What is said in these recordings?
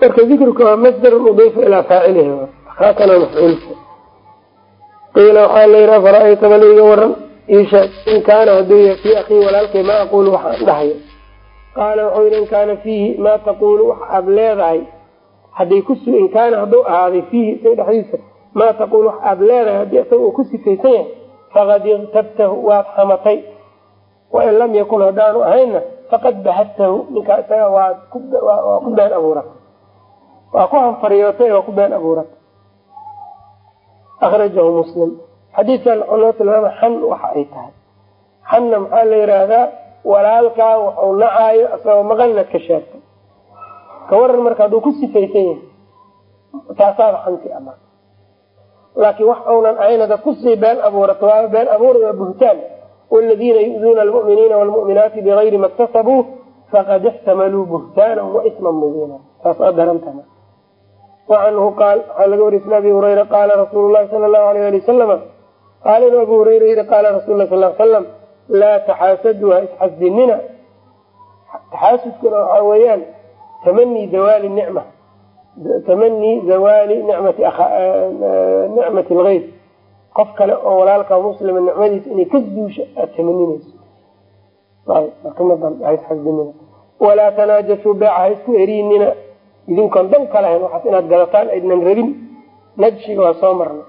marka dikruka waa masdar udiifa ilaa faacilihi haakana mafcuulka qiila waxaa la yidhi afara-ayta bal iga waran isheeg in kaana haduu yahay fii akii walaalkay ma aquulu waxaan dhahayo. Qaala wuxuu yidhi in kaana fiihi maa taquulu wax aad leedahay haday ku in kaana hadduu ahaaday fiihi isaga dhexdiisa maa taquulu wax aad leedahay haddii isaga uu ku sifaysan yahay faqad iktabtahu waad xamatay. Wain lam yakun haddaanu ahayna faqad bahadtahu ninkaa isaga waa ku been abuuratay waa ku hanfariyootay waa ku been abuuratay. Akrajahu muslim. Xadiidkan wuxuu noo tilmaama xan waxa ay tahay. Xanna maxaa la yidhaahdaa walaalkaa waxuu nacaayo isagoo maqalinaad ka sheegtay kawaran marka hadduu ku sifaysan yahay taasaaba xanti ama laakiin wax uunan ahayn hadaad ku sii been abuurato waaba been abuura waa buhtaan. Waladiina yu'duuna almu'miniina waalmu'minaati bigayri ma iktasabuu faqad ixtamaluu buhtaanan wa isman mubiina. Taas aa darantana wacanhu qaal waxaa laga wariy sn abi hurayra qaala rasuulu lahi sala allahu alayh ali wasalama qaala inu abu hurayra yidhi qaala rasul lah sal salam laa taxaasaduu ha isxasdinina taxaasudkuna waxaa weeyaan tamanii zawaali nicma tamanii zawaali nicmati algeyr qof kale oo walaalka muslima nicmadiisa inay ka duusha aada tamaninayso walaa tanaajashuu beeca ha isku eriinina idinkoon dan ka lahayn waxaas inaad gadataan aydnan rabin najshiga waa soo marna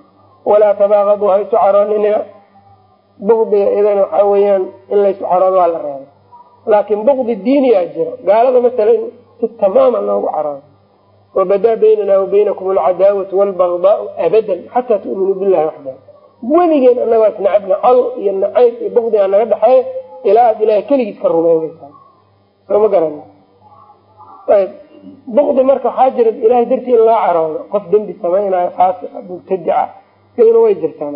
walaa tabaaqaduu ha isu caroonina bukdiga iyadana waxaa weeyaan in laysu caroodo waa la reebay. Laakiin bukdi diiniyaa jiro. Gaalada masala in si tamaama loogu caroodo wabadaa baynana wa baynakum alcadaawatu waalbagdaau abadan xataa tu'minuu billahi waxdahu weligeen anagaas nacabna col iyo nacayb iyo bukdigaa naga dhexeeya ilaa aad ilahay keligiis ka rumeynaysaa. Soo ma garan bukdi marka waxaa jira ilahay dartii in loo caroodo qof dembi samaynayo faasiqa mubtadica iyaduna way jirtaa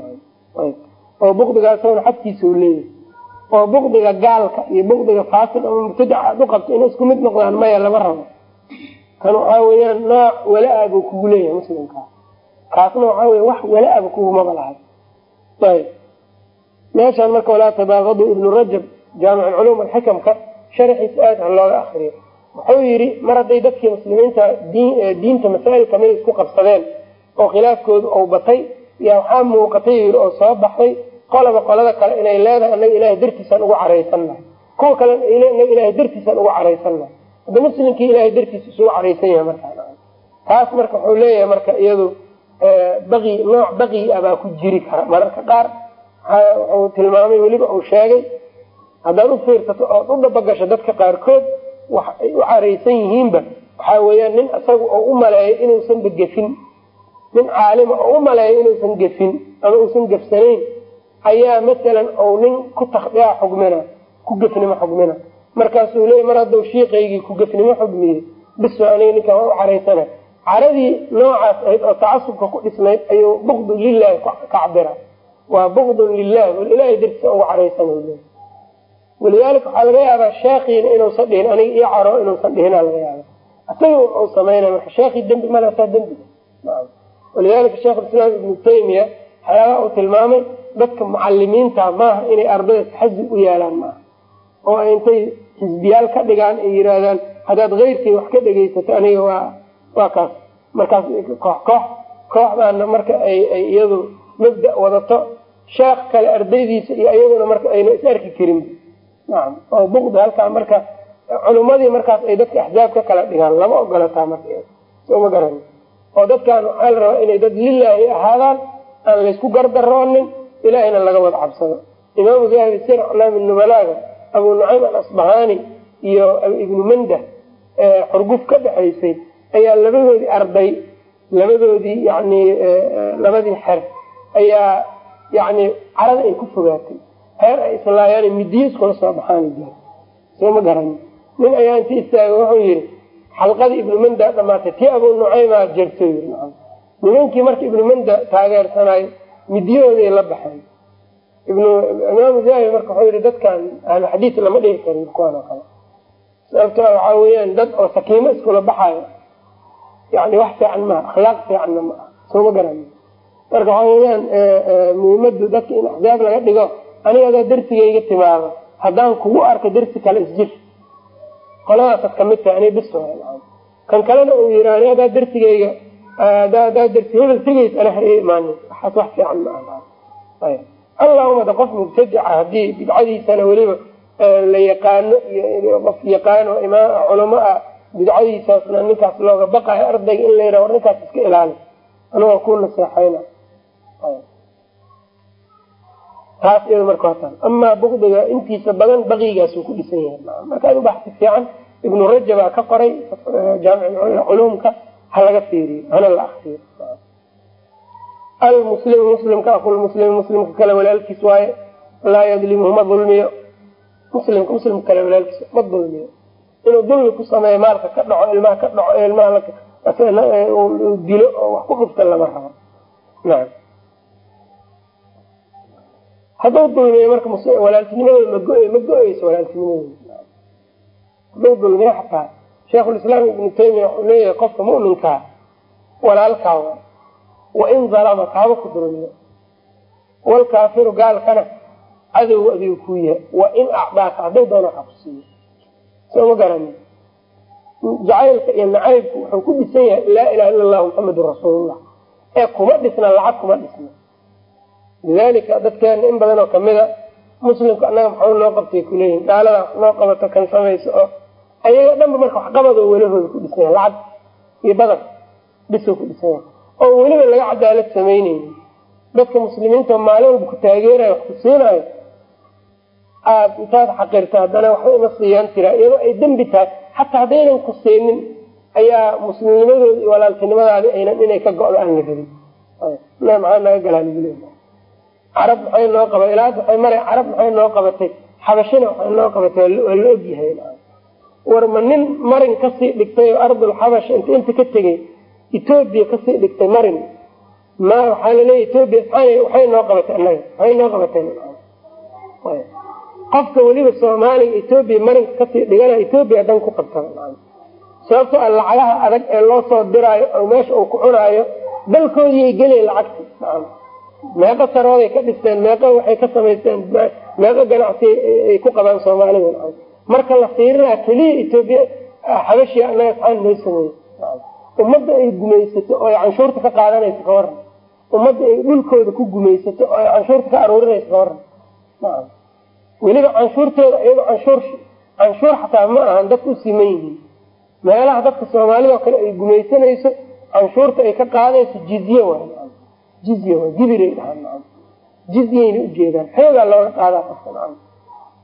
oo bukdigaasna xadkiisa u leeyahay. Oo bukdiga gaalka iyo bukdiga faasiq ama mubtadica aad u qabto inay isku mid noqdaan maya lama rabo. Kan waxaa weeyaan nooc wala-a buu kugu leeyahay muslimkaa kaasna waxaa wey wax wala-aba kugumaba lahay ayb. Meeshaan marka walaa tabaaqadu ibnu rajab jaamic alculuum alxikamka sharaxiisa aad ha looga akriyo wuxuu yidhi mar hadday dadkii muslimiinta diinta masaa'il kamida isku qabsadeen oo khilaafkoodu ou batay yaa waxaa muuqatay yii oo soo baxday qolaba qolada kale inay leedahay anaga ilahay dartiisaan ugu caraysannahay kuwa kalena anaga ilahay dartiisaan ugu caraysannahay hadda muslimkii ilahay dartiisa isugu caraysan yahay markaa taas marka wuxuu leeyahay marka iyadu baqi nooc baqi ah baa ku jiri kara. Mararka qaar wuxuu tilmaamay weliba uu sheegay haddaad u fiirsato ood u dhabagasho dadka qaarkood wax ay u caraysan yihiinba waxaa weeyaan nin isaga oo u maleeyo inuusanba gefin nin caalima oo u maleeyo inuusan gefin ama uusan gefsanayn ayaa masalan ou nin ku takdiya xugmina ku gefnimo xugmina. Markaasuu leeya mar hadduu shiikaygii ku gefnimo xugmiyey biso aniga ninkaan waa u caraysana caradii noocaas ahayd oo tacasubka ku dhisnayd ayuu bukdun lilahi ka cabira waa bukdun lilahi wal ilaahay dartiisa ugu caraysan walidaalika waxaa laga yaabaa sheekiina inuusan dhihin aniga io caro inuusan dhihina laga yaaba isaga u sameynay marka sheekii dembi malaasaa dembi walidaalika sheekhulislaam ibnu taymiya waxyaabaha uu tilmaamay dadka mucalimiinta maaha inay ardayda taxazi u yeelaan maaha oo ay intay xisbiyaal ka dhigaan ay yihaahdaan haddaad keyrkii wax ka dhegaysato aniga waa waa kaas markaas koox koox kooxdaana marka ay ay iyadu mabda wadato sheekh kale ardaydiisa iyo iyaduna marka ayna is arki karin nacam oo bukdi halkaa marka culummadii markaas ay dadka axzaab ka kala dhigaan lama ogolataa marka soo garan. Oo dadkan waxaa la rabaa inay dad lilaahi ahaadaan aan laysku gardaroonin ilaahina laga wada cabsado. Imaamu dahabi sir aclaami nubalaaga abu nucaym alasbahaani iyo ibnu mandah xurguf ka dhexaysay ayaa labadoodii arday labadoodii yani labadii xer ayaa yani carada ay ku fogaatay heer ay islaayaan midiyo iskula soo baxaan. Soo ma garan. Nin ayaa inti istaaga wuxuu yihi xalqadii ibnu manda dhamaatay tii abu nucaymaa jerto yii nimankii marka ibnu manda taageersanayo midiyahooday la baxeen imaamu zahabi marka wuxuu yihi dadkan ahlu xadiis lama dhigi karin kuwaan oo kale. Sababto waxaa weeyaan dad oo sakiimo iskula baxayo yani wax fiican maaha akhlaaq fiicanna ma aha soo ma garan. Marka waxaa weyaan muhiimadu dadka in axzaab laga dhigo aniga adaa darsigayga timaado. Haddaan kugu arko darsi kale isjir qoladaasaad ka mid tahay ani bis kan kalena uu yiraahdo hadaa darsigayga hadaa darsi hebel tegays ana ha ii imaanin waxaas wax fiican ma aha. Allahuma da qof mubtadica haddii bidcadiisana weliba la yaqaano iyo qof yaqaano culamo ah bidcadiisaasna ninkaas looga baqayo ardayga in la yidhaha war ninkaas iska ilaali. Anigoo ku naseexayna taas iyada marka waa taas amaa bukdiga intiisa badan baqigaasuu ku dhisan yahay marka adu baxsi fiican ibnu rajabaa ka qoray jaamiculuumka ha laga fiiriyo hana la akriyo almuslimu muslimka aqulmuslimi muslimka kale walaalkiis waaye laa yadlimuhu ma dulmiyo muslimka muslimka kale walaalkiis ma dulmiyo inuu dulmi ku sameeyo maalka ka dhaco ilmaha ka dhaco ilmaha dilo oo wax ku dhufta lama rabo nacam hadduu dulmiyo marka walaaltinimadooda ma go- ma go-eyso dulmiyo xataa sheikhulislaam ibnu taymiya wuxuu leeyahay qofka mu'minkaa walaalkaa wa wain dalama kaaba ku dulmiyo walkaafiru gaalkana cadow adigu ku yahay wain acdaaka hadduu doono waxa ku siiyo soo ma garani. Jacaylka iyo nacaybku wuxuu ku dhisan yahay laa ilaha illa allahu muxamedun rasuulullah. Ee kuma dhisna lacag kuma dhisna lidalika dadkeena in badan oo kamida muslimka annaga maxau noo qabtay kuleeyihin gaalada noo qabato kan samayso oo ayaga dhanba marka waxqabad oo welahooda ku dhisan lacag iyo badar dhisoo ku dhisan oo weliba laga cadaalad samaynayni dadka muslimiinta maalin walba ku taageerayo wax ku siinayo aad intaad xaqirta haddana waxba ima siiyaan tira iyadoo ay dembi tahay. Xataa haddaynan ku siinin ayaa muslimnimadooda iyo walaaltinimadaadi aynan inay ka go-do aan la rabin. Maxaa naga galaa carab maxay noo qaba ilaa hadda waxay mara carab maxay noo qabatay xabashina waxay noo qabatay waa la ogyahay war ma nin marin ka sii dhigtay oo ardul xabash inta ka tegay etoobiya ka sii dhigtay marin. Ma waxaa laleeya etoobiya waxay noo qabatay annaga waxay noo qabatay qofka weliba soomaaliga etoobiya marinka ka sii dhigana etoobiya dan ku qabta sababtoo a lacagaha adag ee loo soo diraayo oo meesha uu ku cunaayo dalkoodiiay gelayn lacagti meeqo sarooday ka dhisteen meeqo waxay ka samaysteen meeqo ganacsi ay ku qabaan soomaalida marka la fiirinaa keliya etoobiya xabashiya annaga saxaan noo sameeyey ummadda ay gumaysato oo ay canshuurta ka qaadanaysa ka waran ummadda ay dhulkooda ku gumaysato oo ay canshuurta ka aruurinaysa ka waran weliba canshuurtooda iyadoo canshuur canshuur xataa ma ahan dadka u siman yihiin. Meelaha dadka soomaalida oo kale ay gumaysanayso canshuurta ay ka qaadayso jizye waay jizye waay gibiray dhahaan jizyayna ujeedaan xoogaa looga qaadaa qofka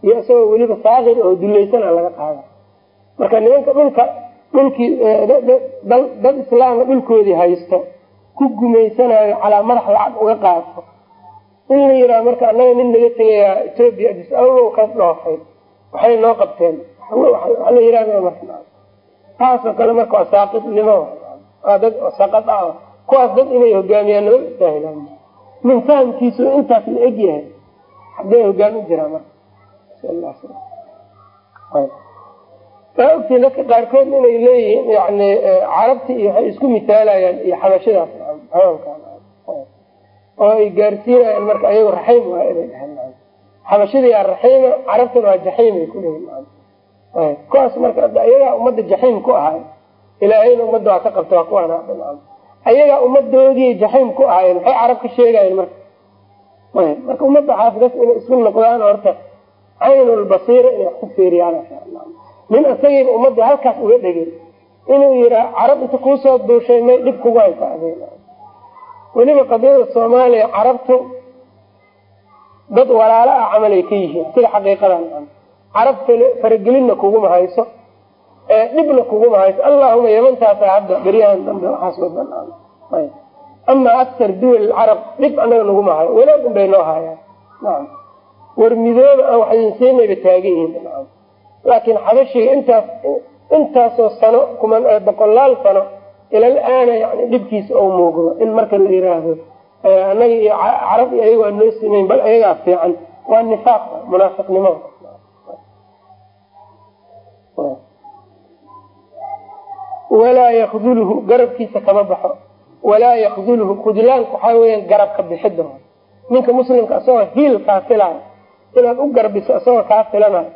iyo isagoo weliba saakir oo duleysana laga qaada marka nimanka dhulka dhulkii dad islaamka dhulkoodii haysto ku gumaysanayo calaa madax lacag uga qaato in la yiraha marka annaga nin naga tegayaa etoobiya adis ababa ka dhoofay waxay noo qabteen la yirahda marka taasoo kale marka waa saaqidnimo waa dad saqad ah kuwaas dad inay hogaamiyaan naba istaahilaan min fahamkiisu intaas la eg yahay hadday hogaan u jiraa marka saa ogtiin dadka qaarkood inay leeyihiin yani carabti iyo waxay isku misaalayaan iyo xabashadaas oo ay gaarsiinayaan marka ayago raxiim waa inay dhahaan xabashadii aa raxiima carabtana waa jaxiim ay ku leeyihiin kuwaas marka ayagaa ummadda jaxiim ku ahay ilaahayna ummadda waa ka qabta waa kuwaan ayagaa ummadoodii jaxiim ku ahaayeen maxay carab ka sheegayeen marka. Marka ummadda xaafidas inay isku noqdaan horta caynulbasiira inay wax ku feeriyaan nin isagiiba ummadii halkaas uga dhegay inuu yiraa carab inta kuusoo duushay may dhib kugu haysa weliba qadiyada soomaaliya carabtu dad walaalo ah camal ay ka yihiin sida xaqiiqadan. Carab faragelinna kuguma hayso dhibna kuguma hayso allahuma yamantaasa hadda beryahan dambe waxaas wadan ama aktar duwal carab dhib anaga naguma hayo wanaag un bay noo hayaan war midooba aan waxidinsiinayba taagan yihiin. Laakiin xabashiga intaas intaasoo sano kuman boqolaal sano ilal aana yani dhibkiisa oo muuqdo in marka la yiraahdo anaga iyo carab iyo ayago aan noo simayn bal ayagaa fiican. Waa nifaaq munaafiqnimo walaa yakdulhu garabkiisa kama baxo. Walaa yakdulhu khudlaanku waxaa weyaan garabka bixida ninka muslimka isagoo hiil kaa filayo inaad u garbiso isagoo kaa filanayo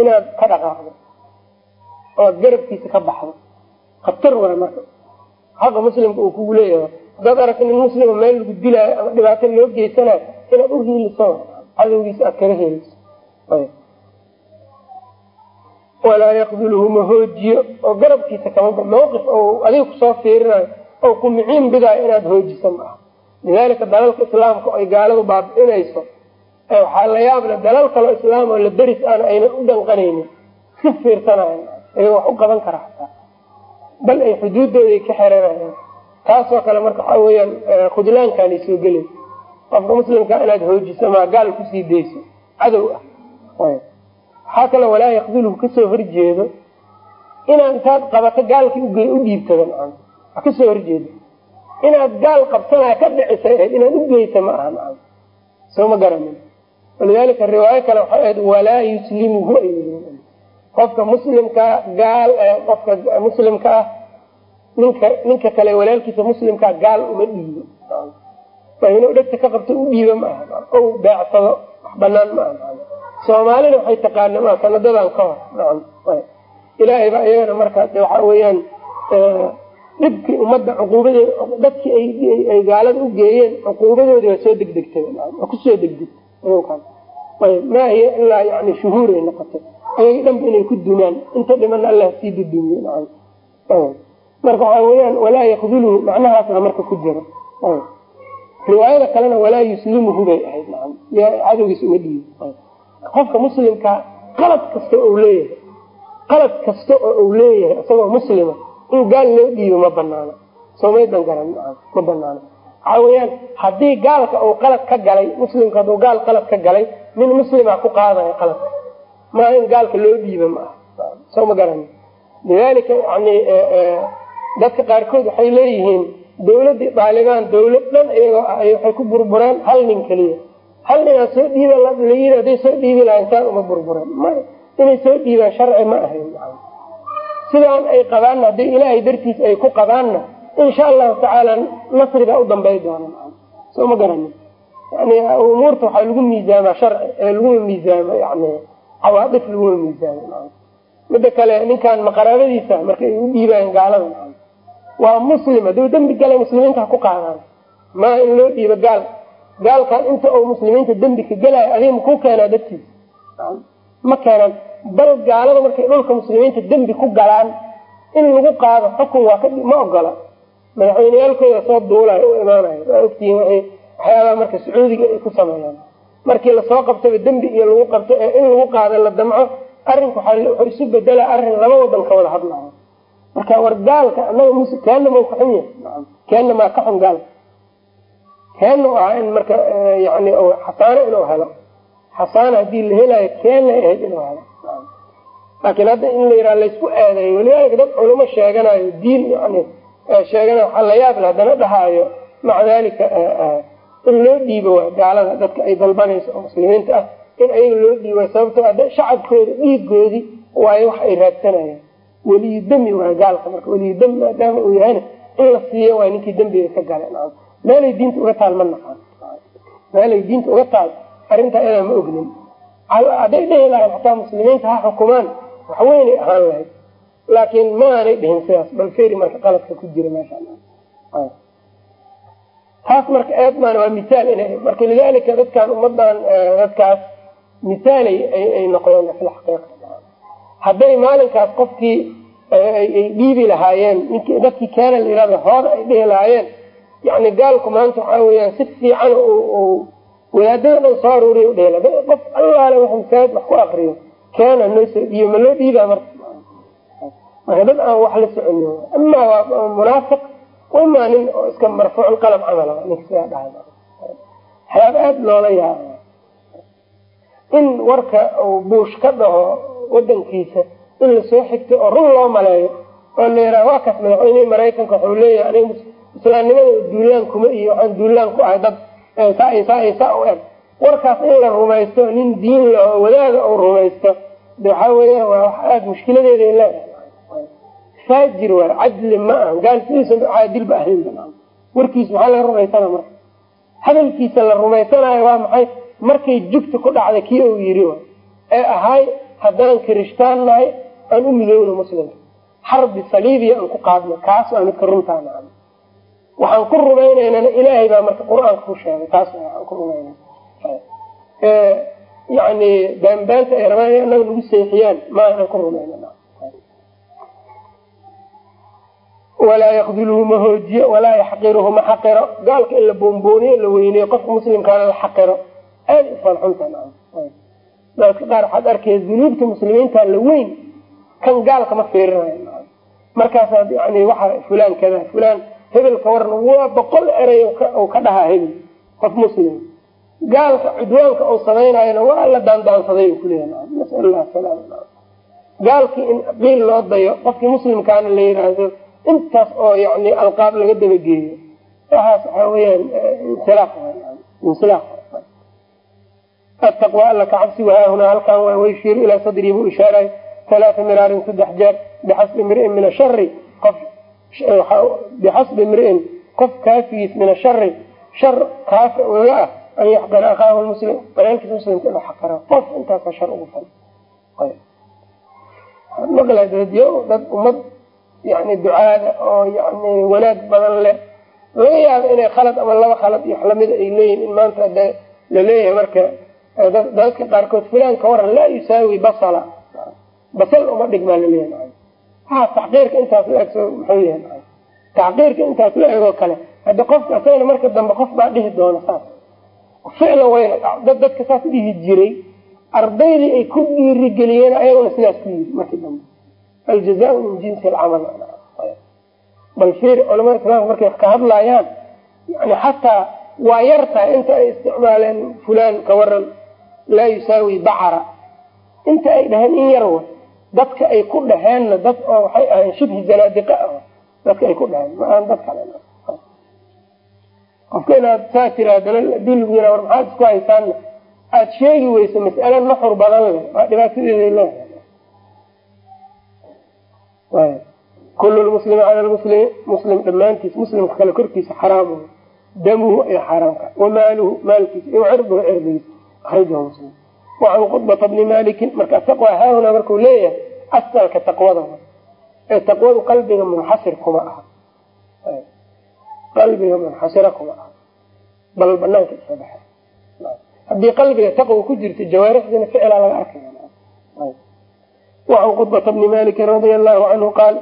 inaad ka dhaqaaqdo ood garabkiisa ka baxdo. Khatar waay marka. Xaqa muslimka uu kugu leeyahay haddaad aragta nin muslima meel lagu dilaayo ama dhibaato loo geysanayo inaad u hiiliso cadowgiisa aad kaga heliso walaa yaqduluhu ma hoojiyo oo garabkiisa kama mawqif adiga ku soo fiirinayo oo ku miciin bidaayo inaad hoojiso ma aha. Dalalka islaamka ay gaaladu baabi'inayso waxaa la yaable dalal kaloo islaam oo la deris aan aynan u dhanqanaynin. Iska fiirsanayan iyaga wax u qaban kara xataa. Bal ay xuduuddooday ka xeranayaan taasoo kale marka waxaa weyaan khudlaankaanay soo gelay qofka muslimka inaad hoojiso maa gaal ku sii dayso cadow ah waxaa kaloo walaa yakdulhu ka soo horjeedo inaad intaad qabato gaalkii u dhiibtada maa ka soo horjeedo inaad gaal qabsanaya ka dhicisa ahayd inaad u geysa ma aha maa soo ma garanin walidalika riwaayo kale waxay ahayd walaa yuslimuhu ay qofka muslimkaa gaal qofka muslimka ah ninka ninka kale walaalkiisa muslimkaa gaal uma dhiibo inuu dhegta ka qabto u dhiibo ma aha o beecsado wax banaan ma aha soomaalina waxay taqaana ma sanadadan ka hor. Nacam ilaahay baa iyagana markaas waxa weeyaan dhibkii ummadda cuquubadeed dadkii ay gaalada u geeyeen cuquubadoodii waa soo degdegtay. Waa ku soo degdegtay. Maa hiya ilaa yani shuhuuray noqotay. Ayagi dhanba inay ku dumaan inta dhimana allah sii dudumiye marka waxaa weyaan walaa yakdulhu macnahaasa marka ku jiro. Riwaayada kalena walaa yuslimuhu bay ahayd cadowgiis uma dhiibi qofka muslimka qalad kasta ou leeyahay qalad kasta oo uu leeyahay isagoo muslima in gaal loo dhiibo ma banaano somaydan garan ma banaano waxaa weyaan haddii gaalka uu qalad ka galay muslimka hadduu gaal qalad ka galay nin muslima ku qaadaya qaladka maa in gaalka loo dhiiba ma aha. Soo ma garan. Lidalika yani dadka qaarkood waxay leeyihiin dawladii daalibaan dawlad dhan iyagoo ah waxay ku burbureen hal nin keliya ninaa soo dhiiba layii haday soo dhiibi laha intaan uma burbureen may inay soo dhiibaan sharci ma ahayn. Sidaan ay qabaanna haddii ilaahay dartiis ay ku qabaanna insha allahu tacaala nasri baa u dambay doona. Soo ma garanin. Yani umuurta waxaa lagu miisaamaa sharci ee laguma miisaamo yani cawaadif laguma miisaamo mida kale ninkan maqaraabadiisa markay u dhiibaan gaalada. Waa muslim hadduu dembi galay muslimiinta ha ku qaadaan. Maa in loo dhiibo gaal gaalkan inta uu muslimiinta dembi ka gelayo adiga makuu keenaa dadkiisa ma keenaan bal gaalada markay dhulka muslimiinta dembi ku galaan in lagu qaado xukun waa ka ma ogola. Madaxweyneyaalkooda soo duulayo u imaanayo. Waa ogtihiin waxyaabaha marka sacuudiga ay ku sameeyaan. Markii la soo qabtaba dembi iyo lagu qabto ee in lagu qaado la damco arrinku wuxuu isu bedela arrin laba wadan ka wada hadlayo marka war gaalka anaga keena ma ka xun yahay. Keena maa ka xun gaalka keena u ahaa in marka yani xasaano inuu helo. Xasaana haddii la helayo keena ahayd inuu helo. Laakiin hadda in la yidhaha laysku aadayo walidaalika dad culamo sheeganayo diin yani sheeganayo waxaa la yaab le haddana dhahaayo. Maca dalika in loo dhiibo waay gaalada dadka ay dalbanayso oo muslimiinta ah in ayaga loo dhiibo sababtoo a shacabkooda dhiigoodii waayo wax ay raadsanayaan. Weliyu dami waay gaalka marka weliyu dami maadaama uu yahayna in la siiyo waay ninkii dembiga ka galay meelay diinta uga taal ma naqaan meelay diinta uga taal arrintaa iyadaa ma ognin. Hadday dhehi lahayn xataa muslimiinta ha xukumaan waxweynay ahaan lahayd. Laakiin ma dhihin sidaas bal feri marka qaladka ku jira meesha taas marka eedmaan waa misaal ina marka lidalika dadkan ummadan dadkaas misaalay ay noqdeen fil xaqiiqa hadday maalinkaas qofkii ay dhiibi lahaayeen dadkii keena la yihahdo hooda ay dhihi lahaayeen yani gaalku maanta waxaa weyaan si fiican wadaadada dhan soo aruuriya udhehla qof allaale wax masaajid wax ku akriyo keena noo soo dhiibo ma loo dhiibaa marka? Marka dad aan wax la soconin amaa waa munaafiq imaa nin oo iska marfuucul qalab camal ninka sidaa dhahay waxyaaba aada loola yaaba in warka uu buush ka dhaho wadankiisa in la soo xigto oo run loo maleeyo oo la yaraha waa kaas madaxweynihii maraykanka waxuu leeyahay islaamnimada duulaan kuma iyo waxaan duulaan ku ahay dad saa saa u eg. Warkaas in la rumaysto nin diin la oo wadaaga uu rumaysto de waxaa weya waa wax aada mushkiladeeday leedahay. Faajir waay cadli ma aha gaal sidiisa caadilba ahaynba warkiisa maxaa laga rumaysana marka? Hadalkiisa la rumaysanayo waa maxay? Markay jugta ku dhacday kii uu yiri ee ahay haddaan kirishtaan nahay aan u midowno muslimka. Xarbi saliibiya aan ku qaadno kaas waa midka runtaa nacam waxaan ku rumaynaynana ilaahay baa marka qur'aanka ku sheegay taas aan ku rumayna yani baanbaanta ay rabaan ina anaga nagu seexiyaan ma aanan ku rumayna walaa yakduluhu ma hoojiyo walaa yaxqiruhu ma xaqiro. Gaalka in la boonbooniyo la weyneeyo qofka muslimkaana la xaqiro. Aada u falxunta dadka qaar waxaad arkaya dunuubta muslimiinta la weyn kan gaalka ma fiirinayo markaasaad yani waxa fulaan kada fulaan hebelka waran waa boqol erey ka dhahaa hebel qof muslim. Gaalka cudwaanka uu samaynayona waa la daandaansaday kuleeya nasallah salaam gaalkii in qiil loo dayo qofkii muslimkaana la yiraahdo intaas oo yani alqaab laga dabageeyo. Waxaas waxaa weyaan ataqwa alla ka cabsi wahaahunaa halkan waa wayshiiru ilaa sadrii buu ishaaray halaaa miraarin saddex jeer bixasbi mri'in min ashari qof bixasbi mri'in qof kaafigiis min ashari shar kaafi ugaga ah an yaxqira akhaahu muslim walaalkiis muslimka inuu xaqiro qof intaasa shar ugu fal maqladyo dad ummad yani ducaada oo yani wanaag badan leh laga yaabo inay khalad ama laba khalad iyo wax ay leeyihiin in maanta la leeyahay marka dadka qaarkood fulaan waran laa yusaawi basala basal uma dhigmaa la leeyahay ha taxqiirka intaas la eg muxuu yahay. Taxqiirka intaas la egoo kale hadda qofka asagana marka dambe qof baa dhihi doona saas. Ficlan wayna dad dadka saas dhihi jiray ardaydii ay ku dhiirigeliyeen ayaguna sidaas ku yiri markii dambe. Aljaza min jinsi alcamal. Bal fiir culamada islaamka markay wax ka hadlayaan yani xataa waa yar tahay inta ay isticmaaleen fulaan ka waran laa yusaawi bacara inta ay dhaheen in yar wa dadka ay ku dhaheenna dad oo waxay ahayn shibhi zanaadiqa ah. Dadka ay ku dhaheen ma aan dad kale. Qofka inaad saa tira hadana haddii lagu yira war maxaad isku haysaanna aada sheegi weyso mas'ale nuxur badan leh. Waa dhibaatadeeday leedahay kulu lmuslimi cala lmuslimi muslim dhammaantiis muslimka kale korkiisa xaraamu damuhu ay xaaraamka wamaaluhu maalkiisa iyo cirduhu cirdigiisa akhrajahu muslim wacan khudbata bni malikin marka taqwa haahuna markuu leeyahay asalka taqwada ee taqwadu qalbiga munxasir kuma aha qalbiga munxasira kuma aha. Bal banaanka iska baxa haddii qalbiga taqwa ku jirto jawaarixdina ficilaa laga arkaya wacan khudbata bni malikin radia allahu canhu qaal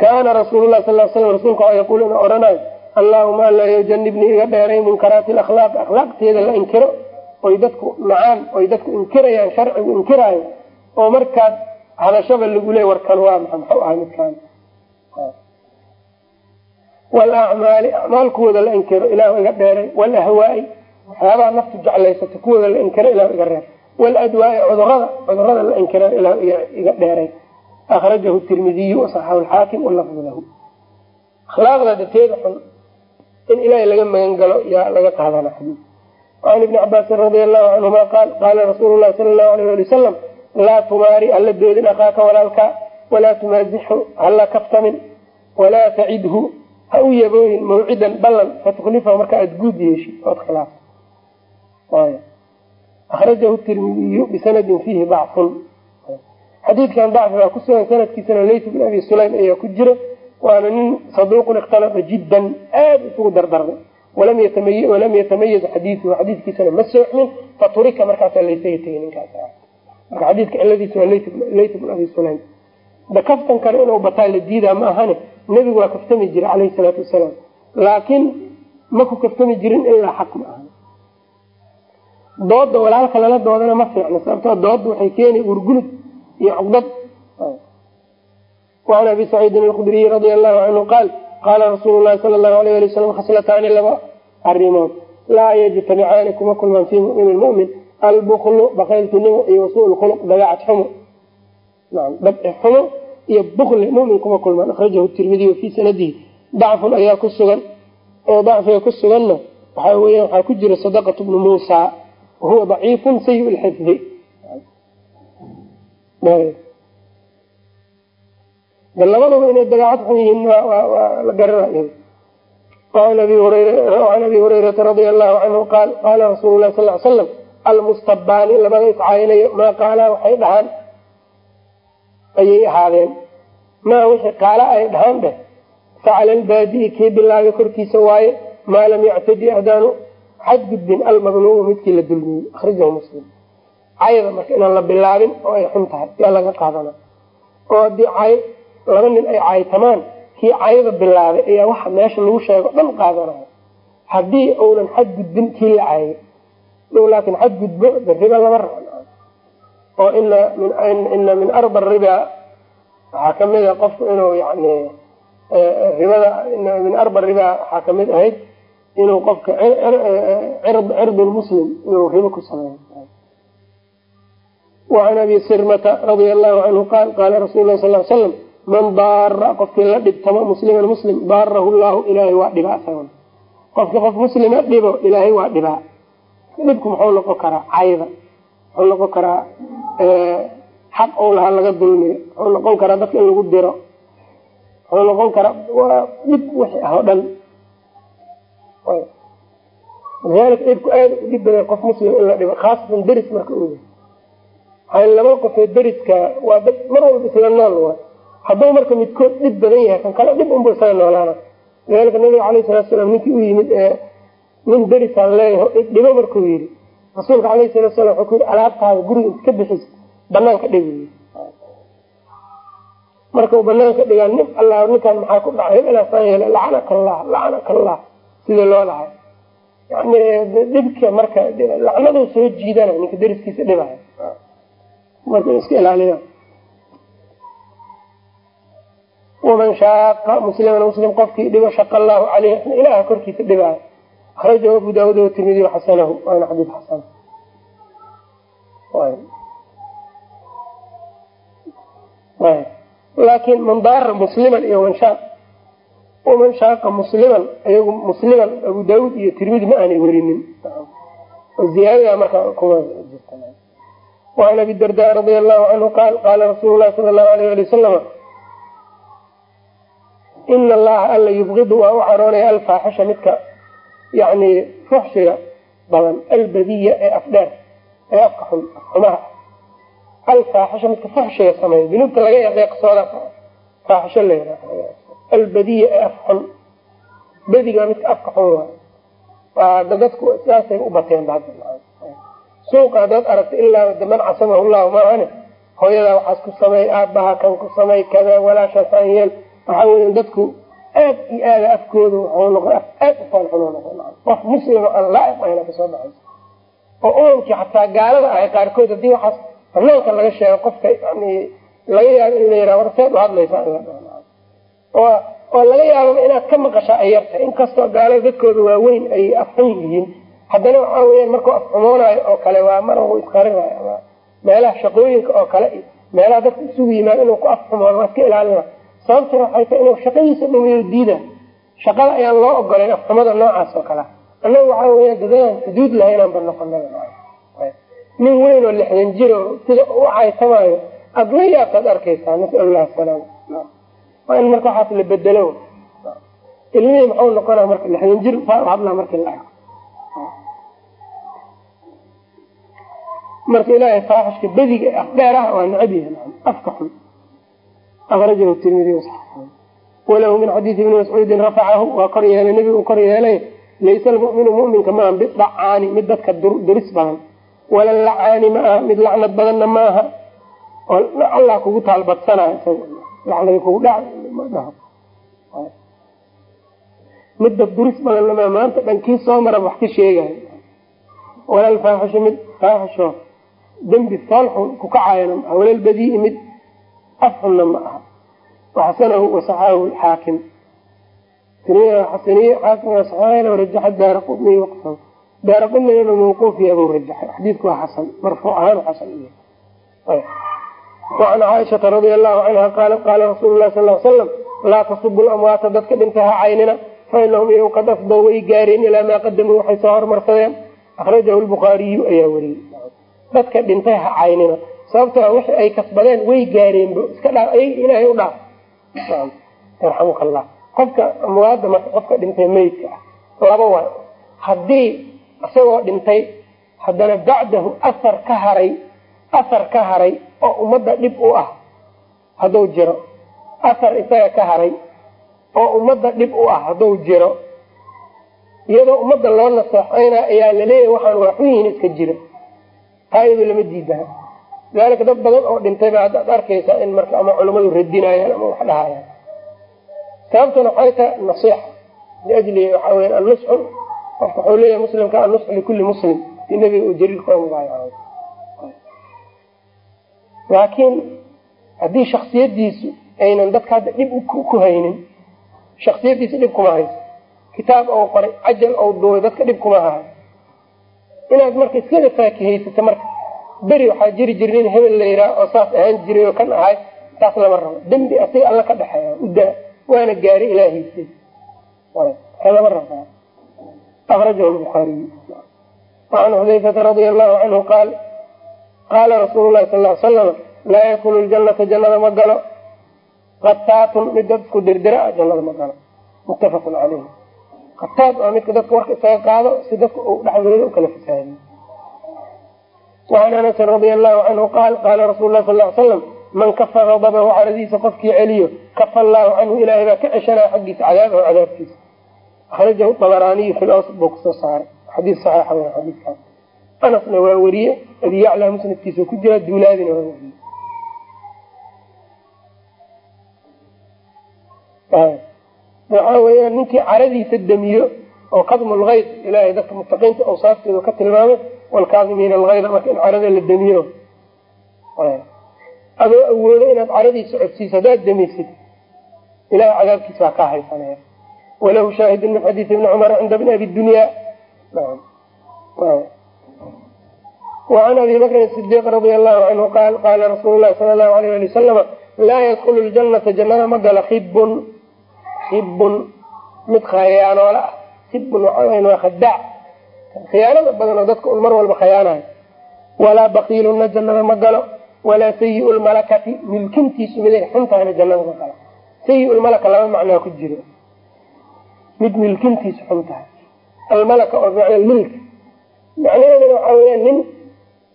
kaana rasuul lah sal slam rasuulka waa yaquul inuu odhanayo allahuma alla yojanibnii iga dheeray munkaraati lakhlaaq akhlaaqteeda la inkiro oy dadku nacaan oy dadku inkirayaan sharcigu inkiraayo oo markaad hadashaba lagu leey warkan waa maa muxuu ahay midkaan? Walacmaali acmaal kuwooda la inkiro ilahu iga dheeray. Walahwaai waxyaabaha naftu jeclaysato kuwooda la inkiro ilahu iga reer. Waladwaai cudurrada cudurrada la inkiro ilahu iga dheeray. Akrajahu tirmidiyu wasaxahu lxaakim walafdu lahu akhlaaqda dateeda xun in ilaahay laga magan yaa laga qaadana xadiis an ibni cabaasin radia allahu canhuma qaal qaala rasuulu lahi sala allahu alayh ali wasalam laa tumaari hala doodin akhaaka walaalka walaa tumaasixhu hala kaftamin walaa tacidhu ha u yabooyin mawcidan ballan fatukhlifahu marka aada guud yeeshid ood khilaaf akrajahu tirmidiyu bisanadin fiihi dacfun xadiidkan dacfi baa ku sugan sanadkiisana layt bn abi sulaym ayaa ku jira waana nin saduuqun ikhtalada jiddan aada isugu dardarday walam yatamayaz xadiiuhu xadiiskiisana ma sooxmin faturika markaasaa laysaga tegay ninkaas marka xadiidka ciladiisa waa layt bn abi sulaym da kaftan kale inuu bataa la diidaa ma ahane nebigu waa kaftami jiray caleyhi salaatu wasalaam laakiin ma kaftami jirin ilaa xaq ma ahan dooda walaalka lala doodana ma fiicno sababtoo dooda waxay keeni urgulud iyo cugdad waan abi saciidin alkhudriyi radia allahu canhu qaal qaala rasuulu lahi sala allahu alayh ali wasalam khaslataani laba arimood laa yajtamicaani kuma kulmaan fii muminin mumin albuklu bakayltinimo iyo wasuu lkhuluq dabeecad xumo dabci xumo iyo bukli mumin kuma kulmaan akhrajahu tirmidiy fii sanadihi dacfun ayaa ku sugan oo dacfiga ku suganna waxaa weya waxaa ku jira sadaqatu bnu muusa wahuwa daciifun sayi lxifdi de labaduba inay dabeecad xun yihiin la garanay an abi hurayrata radia allahu canhu qaal qaala rasuulu lahi sal slam almustabaani labada iscaayinayo maa qaalaa waxay dhahaan? Ayay ahaadeen. Maa wixii qaala ay dhahaan dheh facala albaadii kii bilaabay korkiisa waaye maa lam yactadi hadaanu xadgudbin almadluumu midkii la dulmiyey akhrajahu muslim. Cayda marka inaan la bilaabin oo ay xun tahay yaa laga qaadana oo haddii cay laba nin ay caytamaan kii cayda bilaabay ayaa waxa meesha lagu sheego dhan qaadanaya haddii uunan xadgudbin kii la cayay. Dhow laakin xadgudbo de riba lama rabo. Oo ina min arba riba. Waxaa ka mid a qofku inuu yani ribada min arba riba waxaa ka mid ahayd inuu qofka cirdulmuslim inuu ribo ku sameeyo. Wacan abi sirmata radia allahu canhu qaal qaala rasul lah sal slam man daara qofkii la dhibtamo musliman muslim daarahu llahu ilaahay waa dhibaa isagan qofki qof muslima dhibo ilaahay waa dhibaa. Dhibku muxuu noqon karaa cayda muxuu noqon karaa xaq ou lahaa laga dulmiyo muxuu noqon karaa dadka in lagu diro muxuu noqon karaa waa dhib wixii ah oo dhan. Lidalika dhibku aada u dhib badan qof muslim in la dhibo khaasatan deris marka uu yahay. Laba qofee deriska waa mar walba isla nool hadduu marka midkood dhib badan yahay kan kale dhib unbu isaga noolaana. Lidalika nabiga alayh salatu salaam ninkii u yimid ee nin derisaan leeyahay dhibo markuu yidhi rasuulka alayh salatu salam wuxuu ku yidhi alaabtaada guriga iska bixis banaanka dhig markau banaanka dhigaa nin alla ninkaan maxaa ku dhacay? Hebelaasaan yeela lacanaka allah lacanaka allah sidii loo dhahay yani dhibka marka lacnaduu soo jiidana ninka deriskiisa dhibaya marka iska ilaaliya waman shaaqa musliman muslim qofkii dhibo shaqa allahu caleyh ilaha korkiisa dhibaayo akrajahu abu daawud watirmidiy xasanahu waana xadiid xasan laakin man daara musliman iyo manshaaq waman shaaqa musliman iyagu musliman abu daawud iyo tirmidi ma aanay werinin ziyaadada marka kuma jirta waan abi darda radia allahu canhu qaal qaala rasuulu lahi sala allahu alayh ali wasalama ina allaha alla yubqidu waa u caroonaya alfaaxisha midka yani fuxshiga badan albadiya ee afdheer ee afka xun afxumaha alfaaxisha midka fuxshiga sameeya dunuubta laga yaqiiqsooda faaxisho la albadiya ee af xun badiga midka afka xun waay waa dadku sidaasay u bateen suuqa haddaad aragta ilaa man casamahu llahu maahane hooyadaa waxaas ku sameey aabaha kan ku samey kada walaashaasaan yeel waxaa weya dadku aad iyo aada afkooda waxuu noqday aad u faalxuno noqon qof muslimo aan laa'iq ahna ka soo baxaysa oo umankii xataa gaalada ahay qaarkood haddii waxaas banaanka laga sheego qofka yani laga yaabo in la yiraha war seed u hadlaysa oo laga yaababa inaad ka maqashaa ay yartahay inkastoo gaalada dadkooda waaweyn ay afxun yihiin haddana waxaa weyaan markuu afxumoonayo oo kale waa mar u isqarinayo. Meelaha shaqooyinka oo kale meelaha dadka isugu yimaado inuu ku afxumoodo waa iska ilaalina sababtuna waxay tahay inuu shaqadiisa dhumiyo diida. Shaqada ayaan loo ogolayn afxumada noocaas oo kalea annaga waxaa weya dadadaan xuduud lahay inaan banoqonaa nin weyn oo lixdan jiro sida u caytamaayo aada arkaysaa nasal llah salaam waa in marka waxaas la bedelo ilmihii maxuu noqonaa marka lixdan jir saa hadlaa markii la arko. Marka ilaahay faaxishka bediga afdheeraha waa necab yahay afka xun akrajahu tirmidiy walahu min xadiisi ibni mascuudin rafacahu waa kor yeelay nebigu kor yeelay laysa almuminu muminka maaha bidacaani mid dadka duris badan wala lacaani ma aha mid lacnad badanna maaha oo allah kugu taalbadsanayo lacnadi kugu dha mid dad duris badanna maaha maanta dhankii soo maraba wax ka sheegayo wala alfaaxisho mid faaxisho dembi foolxun ku kacayana afxunna ma aha waxasanahu wasaxaahu xaakim xasaniye xaakim waa saxaaxayna warajaxa daara qudniy waqfahu daara qudniyana mawquufiya buu rajaxay xadiidku waa xasan marfuuc ahaan xasan wacan caaishata radia allahu canha qaalat sababtoo wixii ay kasbadeen way gaareenbo iska dhaa ayaga ilaahay u dhaaf. Yarxamuka allah qofka amwaada marka qofka dhintay meydka ah laba waay haddii isagoo dhintay haddana bacdahu asar ka haray asar ka haray oo ummadda dhib u ah hadduu jiro asar isaga ka haray oo ummadda dhib u ah hadduu jiro iyadoo ummadda loo naseexayna ayaa la leeyahay waxaan waa iska jira. Taa iyadoo lama diidaha lidaalika dad badan oo dhintayba haddaad arkaysaa in marka ama culamadu radinayaan ama wax dhahayaan. Sababtuna waxay tahay nasiixa. Liajli waxaa weya annusxu qofka wuxuu leeyahay muslimka annusxu likulli muslim. Si nabiga uu jariil kula mubaayaco laakiin haddii shaksiyadiisu aynan dadka hadda dhib ku haynin shaksiyadiisa dhib kuma hayso kitaab ou qoray cajal ou duubay dadka dhib kuma hayo inaad marka iskaga faakihaysato marka beri waxaa jiri jira nin hebel la yidhaha oo saas ahaan jiray oo kan ahay saas lama rabo. Dembi asiga alla ka dhexeeya udaa waana gaari ilaahiisa lama rabaa. Akrajahu lbukhaariy wacan xudayfata radia allahu canhu qaal qaala rasuulu lahi sal ly salam laa yadkulu ljanata jannada ma galo. Qataatun mid dad isku dirdira ah jannada ma galo. Muttafaqun caleyhi qataad waa midka dadka warka isaga qaado si dadka uu dhexdooda u kala fasaadiyo wacan anasin radia allahu canhu qaal qaala rasul lah sal ly slam man kafa gadabahu caradiisa qofkii celiyo kafa allahu canhu ilaahay baa ka ceshanaya xaggiisa cadaabahu cadaabkiisa akhrajahu abaraaniyu fi lawsat buu ku soo saaray xadiis saxiixa w xadiiskaas anasna waa weriye abi yacla musnadkiisa ku jira duulaadina waa weriye waxaa weya ninkii caradiisa oo kadmu lgayd ilahay dadka mutaqiinta awsaaftooda ka tilmaamay wlkaadimiina algayda marka in carada la demiyo adoo awoodo inaad caradiisa codsiiso haddaad demisid ilahay cadaabkiisa waa kaa haysanaya. Walahu shaahidun min xadiisi ibni cumar cinda bni abi dunya. Wacan abi bakrin sidiiq radia allahu canhu qaal qaala rasuulu lahi sala allahu alayh ali wasalama laa yadkulu ljanata jannada ma gala ibun ibun mid khayaanoola ah ibun waxaa waa khadaac khiyaanada badan oo dadka mar walba khayaanayo walaa bakiiluna jannada ma galo walaa sayi lmalakati milkintiisu miday xun tahayna jannada ma galo. Sayi lmalaka laba macnaa ku jiro. Mid milkintiisu xun almalaka oo bimacna milk. Macnaheeduna waxaa weya nin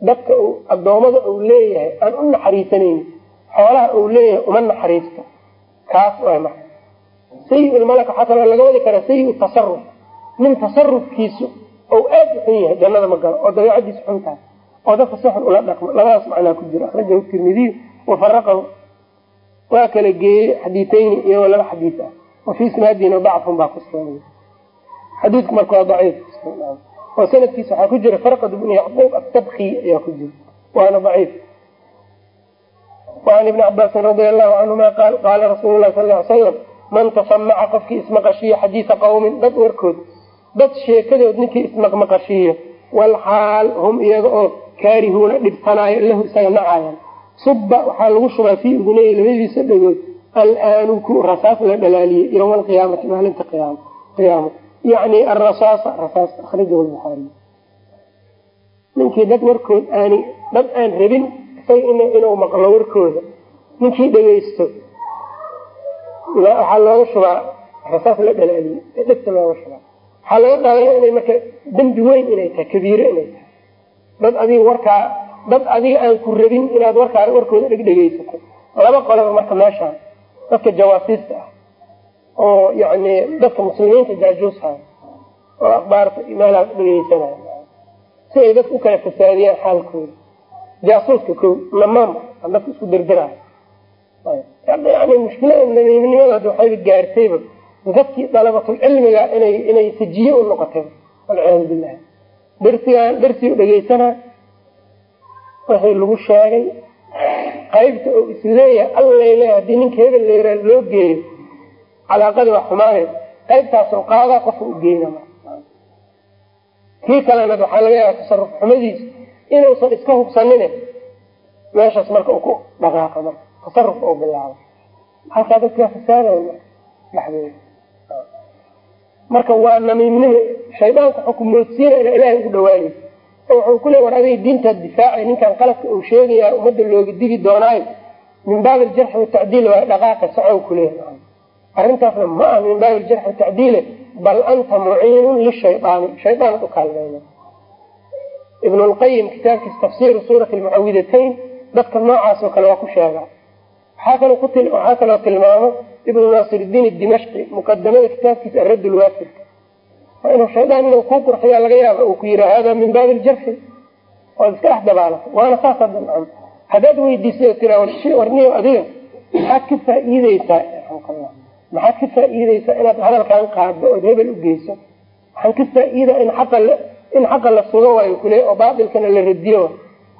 dadka uu addoommada uu leeyahay aan u naxariisanayni xoolaha uu leeyahay uma naxariisto. Kaas waa marka sayi lmalaka waxaa kaloo laga wadi karaa sayi tasaruf nin tasarufkiisu ou aad u xun yahay jannada ma galo oo dabeicadiisu xun tahay oo dadka si xun ula dhaqmo labadaas macnaa ku jiro akhrajahu tirmidiyu wafaraqahu waa kala geeyey xadiitayni iyagoo laba xadiis ah. Wa fii isnaadina dacfun baa ku sugan. Xadiidku marka waa daciif. Oo sanadkiisa waxaa ku jira farqad bnu yacquub atabki ayaa ku jira. Waana daciif. Wacan ibni cabaasin radia allahu canhuma qaal qaala rasuulu lahi sal ly salam man tasamaca qofkii ismaqashiya xadiisa qawmin dad warkood dad sheekadood ninkii ismaqmaqashiiyo walxaal hum iyaga oo kaarihuuna dhibsanaayo lahu isaga nacayan suba waxaa lagu shubaa fii ugunaya labadiisa dhagood alaanuku rasaas la dhalaaliyey yowma alqiyaamati maalinta qiyaamo yani arasaasa rasaas akhrajahu lbukhaariy ninkii dad warkood aan dad aan rabin isaga inuu maqlo warkooda. Ninkii dhegaysto waxaa looga shubaa rasaas la dhalaaliyey dhegta looga shubaa waxaa laga qaadana inay marka dembi weyn inay tahay kabiiro inay tahay. Dad adiga warkaa dad adiga aan ku rabin inaad warkaa warkooda dheg dhegaysato. Laba qoloba marka meeshaan dadka jawaasiista ah oo yani dadka muslimiinta jaajuusaha oo akhbaarta meelaha dhegeysanaya si ay dadka u kala fasaadiyaan xaalkooda. Jaasuuska ko namaam dadka isku dardarayo yani mushkilada namiimnimada hadda waxayba gaartayba dadkii dalabatulcilmiga inay sajiye u noqotay walciyaadu billahi darsigaan darsigu dhegeysanaa wixii lagu sheegay qaybta oo is leeyahay allale haddii ninka hebel layraa loo geeyo calaaqadii waa xumaanaysa qaybtaasoo qaadaa qofka u geyna kii kalena waxaa laga yaaba tasaruf xumadiisa inuusan iska hubsanine. Meeshaas marka uu ku dhaqaaqo marka tasaruf oo bilaabo halkaa dadka fasaadaya marka dhexdooda marka waa namiimnimo shaydaanka wuxuu ku moodsiina ina ilaahay ugu dhawaanaysa oo wuxuu ku leey war adiga diintaad difaacay ninkan qaladka uu sheegaya ummadda looga digi doonaayo min baab aljarxi watacdiil waa dhaqaaqa socow kuleeya arrintaasna ma ah min baab aljarxi watacdiile bal anta muciinun lishayaani shaydaanad u kaalmeyna. Ibn lqayim kitaabkiisa tafsiiru suurati lmucawidatayn dadka noocaas oo kale waa ku sheegaa waxaa kaloo tilmaamo ibnu naasirdiin dimashqi muqadamada kitaabkiisa aradd lwaasirka waa inuu shaydaan inuu kuu qurxiyaa laga yaaba uu ku yira hada min baabi ljarxi ood iska dhex dabaalato waana saas hadda haddaad weydiisay tiraa warniyo adiga. Maxaad ka faa'iideysaa maxaad ka faa'iideysaa inaad hadalkan qaado ood hebel u geyso. Waxaan ka faa'iida in xaqa in xaqa la sugo waayo kuleeya oo baatilkana la radiyo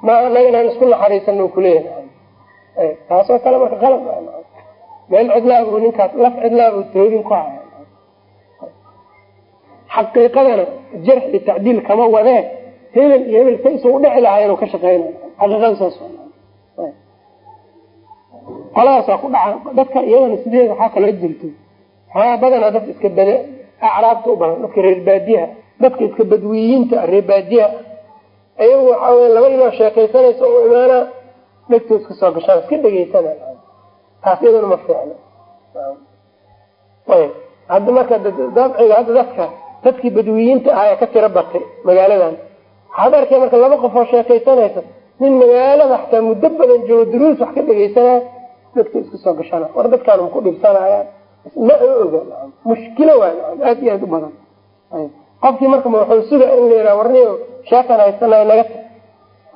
ma anaga isku naxariisano kuleeyahay taasoo kale marka qalab meel cidlaabuu ninkaas laf cidlaabuu toobin ku haya. Xaqiiqadana jarx iyo tacdiil kama wadee. Hebel iyo hebel sa isugu dhici lahaa inuu ka shaqeynayo xaqiiqada saas qoladaasaa ku dhaca dadka iyadana sideeda waxaa kaloo jirto? Waxaa badanaa dadka iska bada acraabta u badan dadka reer baadiyaha dadka iska badwiyiinta reer baadiyaha. Ayagu waxaa laba ninoo sheekaysanaysa u imaanaa dhegto iska soo gashaan iska dhegeysana taas iyaduna ma fiicno ayb. Hadda marka dabciga hadda dadka dadkii badwiyiinta ah ee ka tiro batay magaaladan waxaad arkay marka laba qof oo sheekaysanaysa nin magaalada xataa muddo badan joogo duruus wax ka dhegeysanaya dadka iska soo gashana war dadkaan maku dhibsanayaan ma oga. Mushkilo waay. Aad iyo aad u badan. Qofkii marka ma wuxuu suga in la yidhaha warniyo sheekan haysanayo naga tag.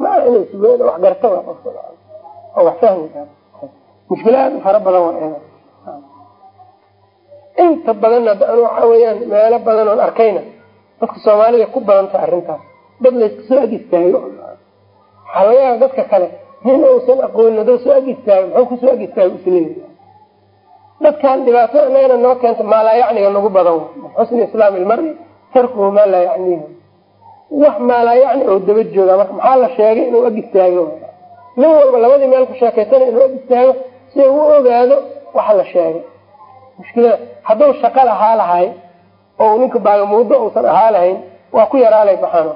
Ma inuu sugo wax garta waa qofka oo wax fahmi kara mushkilo aad fara badan waa inta badanna an waxa weeyaan meelo badan oon arkayna dadka soomaalida ku badanta arrintaas. Dad layska soo ag istaago waxaa dadka kale nin uusan aqoonin haduu soo ag istaago muxuu ku soo ag istaago isleeya dadkan dhibaato inagana noo keenta maalaa yacniga nagu badan xusni islaam ilmari tarkuhu maa laa yacniihi wax maalaa yacni oo daba jooga marka maxaa la sheegay inuu ag istaago nin walba labadii meel ku sheekaysanay inuu ag istaago si u ogaado waxa la sheegay. Mushkilada hadduu shaqa lahaa lahay oo ninka baagamuudo uusan ahaa lahayn waa ku yaraalay baxaan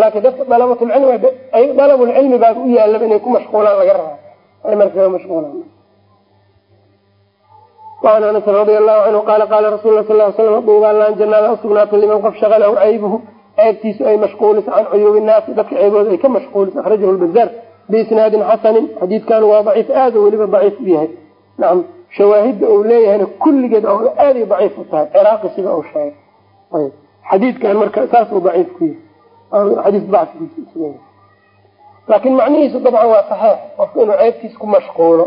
laakin dadka dalabatulcilmi dalabulcilmi baa u yaalaba inay ku mashquulaan laga rabaa ay markaa mashquulaan. Waan anas radia allahu canhu qaala qaala rasul la sal slam duubaalaan janaada usugnaatay liman qof shaqalahu caybuhu ceebtiisu ay mashquuliso can cuyuubi naasi dadka ceebooda ay ka mashquuliso akhrajahu lbazaar biisnaadin xasanin xadiidkan waa daciif aada weliba daciif u yahay. Nacam shawaahidda uu leeyahayna kulligeed oo aaday daciif u tahay ciraaqi sida uu sheegay. Xadiidkan marka saasuu daciif ku yahay. Xadiis dacfigiisa laakiin macnihiisu dabcan waa saxeix qofka inuu ceebtiisa ku mashquulo.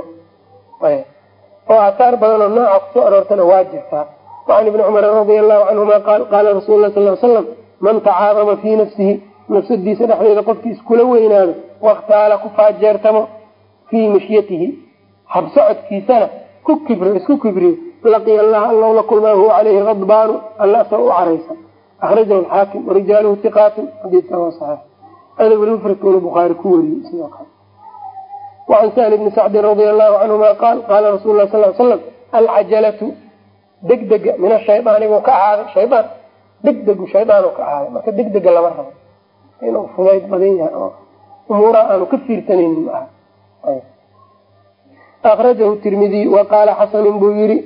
Oo aataar badan oo nooca ku soo aroortana waa jirtaa. Wacan ibni cumar radia allahu canhuma qaal qaala rasul lah sal slam man tacaadama fii nafsihi nafsadiisa dhexdeeda qofkii iskula weynaado wakhtaala ku faajeertamo fii mishyatihi habsocodkiisana ku kibro isku kibriyo. Laqiya allah allow la kulmaa huwa caleyhi kadbaanu alla asoo u caraysan akhrajahu alxaakim warijaaluhu tiqaatun xadiidkan waa saxiix. Adabulmufradkuna bukhaari ku wariyey sidoo kale. Wacan sahli bni sacdin radia allahu canhuma qaal qaala rasul lah sal slam alcajalatu degdega min ashaydaani buu ka ahaaday shaydaan degdegu shaydaanu ka ahaaday marka degdega lama rabo inuu fudayd badan yahay oo umuuraha aanu ka fiirsanaynin maaha akrajahu tirmidiy wa qaala buu yiri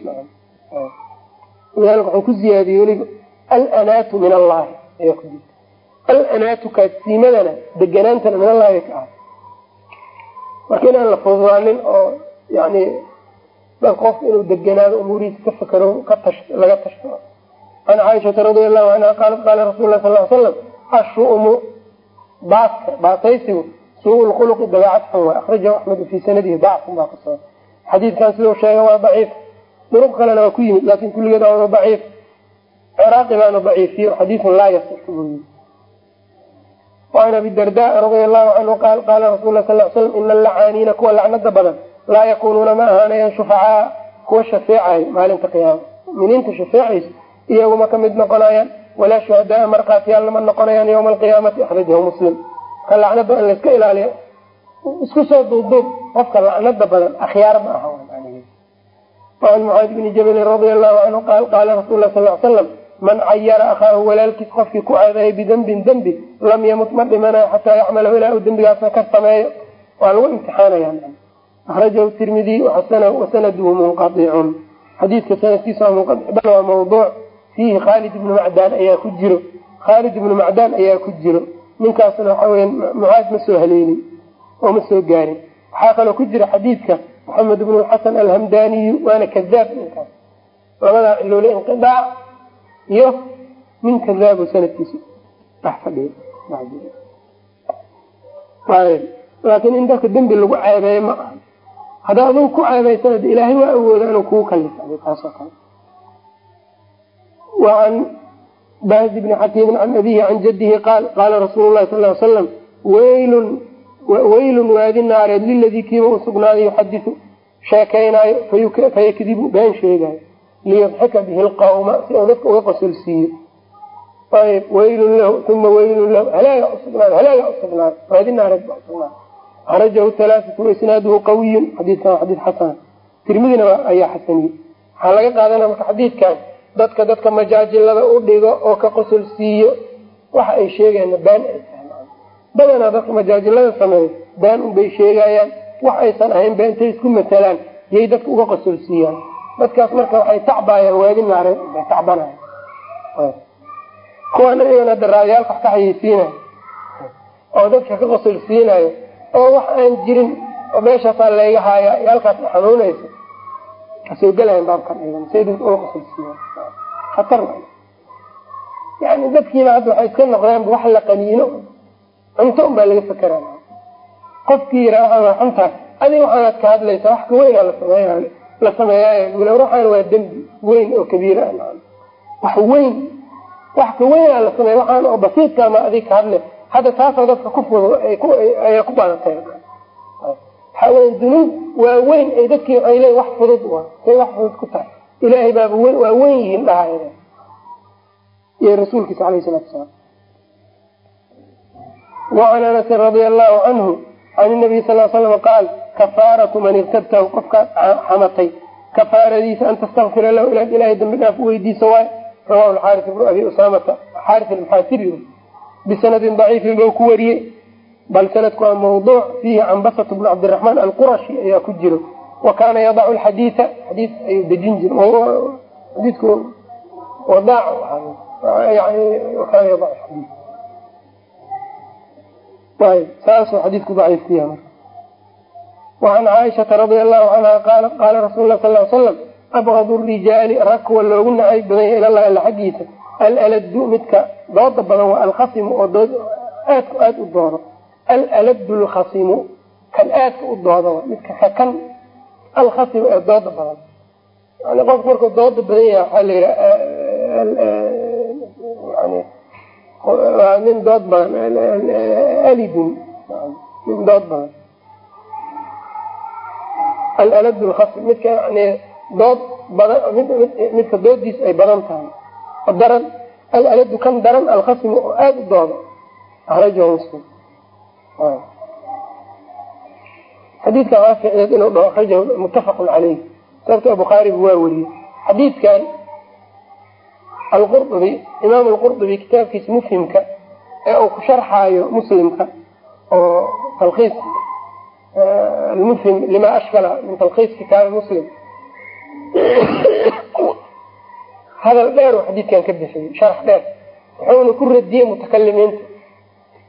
walika wuxuu ku ziyaadiyey weliba alanaatu min allahi ayaa ku jirta alanaatu kaasiimadana deganaantana min allahi ka ahay marka inaan la fududaanin oo yani qofka inuu deganaado umuurihiisa ka fakero ka tash laga tashto can caaishata radia allahu canha qaalat qaala rasul lah sal l slam ashu'mu baaska baasaysigu suu lkhuluqi dabeecad xun waay akhrajahu axmedu fii sanadihi dacfun baa ka soo xadiidkan siduu sheega waa daciif duruq kalena waa ku yimid laakin kulligeed waa daciif ciraaqi baana daciifiye xadiidun laa yasixu buu yii waan abi darda radia allahu canhu qaal qaala rasul la sal l slam ina allacaaniina kuwa lacnada badan laa yakunuuna ma ahaanayaan shufacaa kuwa shafeecayo maalinta qiyaama muminiinta shafeecaysa iyaguma ka mid noqonayaan walaa shuhadaa markhaatiyaalna ma noqonayaan yawma alqiyaamati akhrajahu muslim. Ka lacnada in layska ilaaliyo. Isku soo duubduub qofka lacnada badan akhyaar ma aha an mucaadi bni jabalin radia allahu canhu qaal qaala rasul lah sal slam man cayara akhaahu walaalkiis qofkii ku ceedeeyay bidembin dembi lam yamut ma dhimanayo xataa yacmalahu ilaa uu dembigaasna ka sameeyo. Waa lagu imtixaanaya akhrajahu tirmidiy wasanaduhu munqaicun xadiidka sanadkiisa waa mawduuc fiihi khaalid ibnu macdaan ayaa ku jiro. Khaalid ibnu macdaan ayaa ku jiro. Ninkaasna waxa weya mucaad ma soo haleelin oo ma soo gaarin. Waxaa kaloo ku jira xadiidka maxamed bnu xasan alhamdaniyu waana kadaab ninkaas. Labadaa ciloole inqidaac iyo nin kadaabo sanadkiisa dhex fadhiya laakiin in dadka dembi lagu ceebeeyo ma aha. Haddaa aduu ku ceebeysana de ilaahay waa awooda inuu kugu kalifay taasoo kale waan bahz bni xakiimin can abihi can jadihi qaal qaala rasuulu lahi sal slam waylun waylun waadi naareed liladii kiiba usugnaaday yuxadisu sheekaynaayo fayakdibu been sheegaayo liyudxika bihi lqawma si uu dadka uga qosolsiiyo ayb waylun lahu uma waylun lahu halaaga usugnaado halaaga usugnaado waadi naareed ba usugnaado arajahu halaaatu waisnaaduhu qawiyun xadiidkan waa xadiid xasana tirmidina ayaa xasaniyey waxaa laga xadiidkan dadka dadka majaajilada u dhigo oo ka qosol siiyo waxa ay sheegayaanna baan ay badanaa dadka majaajilada sameeyo baan unbay sheegayaan wax aysan ahayn ba intay isku matalaan yay dadka uga qosol siiyaan. Dadkaas marka waxay tacbaayaan waadi naareen bay tacbanayan kuwan iyagana hadda raadiyaalka wax ka xayeysiinayo oo dadka ka qosol siinayo oo wax aan jirin oo meeshaasaa layga haaya iyo halkaas xanuunaysa ka soo gelayan baabkan khatar yani dadkiina hadda waxay iska noqdeen wax la qaniino cunto un baa laga fekeraa qofkii yira waa xuntaas adiga waxaanaad ka hadlaysa wax ka weynaa lasameey la sameeyaay ruuxaan waa dembi weyn oo kabiira wax weyn wax ka weynaa la sameeya waxaan oo basiidka ma adig ka hadle hadda taasoo dadka ku fudud ayay ku badatay waxaa weya dunuub waa weyn ay dadkii waxay leeyiin wax fudud wa say wax fudud ku tahay. Ilaahay baaba waa weyn yihiin dhahay iyo rasuulkiisa alayh salatu salaam wacan anasin radia allahu canhu can nabiy sal slam qaal kafaaratu man irtabtahu qofkaad xamatay. Kafaaradiisa an tastakfira lahu inaad ilahay dambi dhaaf uweydiiso waay rawahu xaari bnu abi usamata xaari almuxaasiri bisanadin daciifin bau ku wariyey bal sanadku waa mawduuc fiihi cambasat bnu cabdiraxmaan alqurashi ayaa ku jiro wa kaana yadacu lxadiia xadiis ayuu dejin jira xadiidku wadaac xadii saasuu xadiidku daciif ku yahay wacan caaishata radia allahu canha qaala qaala rasul lah sal slam abgadu rijaali rag kuwa loogu nacay badanya ilalah alla xaggiisa alaladu midka dooda badan waa alkhasimu oo dood aadku aad u doodo alaladu lkhasimu kan aadka u dooda midka kakan alkhasimu ee dooda badan. Yani qofku markuu dooda badan yahay waxaa la yihi waa nin dood badan alidun nin dood badan. Alaladu lkhasim midka yani dood badan midka doodiisa ay badan tahay. Daran alaladu u dooda xadiidkan waa ficneed inuu dhaho akhrajahu muttafaqun caleyh sababto bukhaarigu waa weriyey xadiidkan alqurdubi imaam alqurdubi kitaabkiisa mufhimka ee uu ku sharxaayo muslimka oo talkiis almufhim lima ashkala min talkiis kitaabi muslim. Hadal dheer uu xadiidkan ka bixiyey sharx dheer. Wuxuuna ku radiyey mutakalimiinta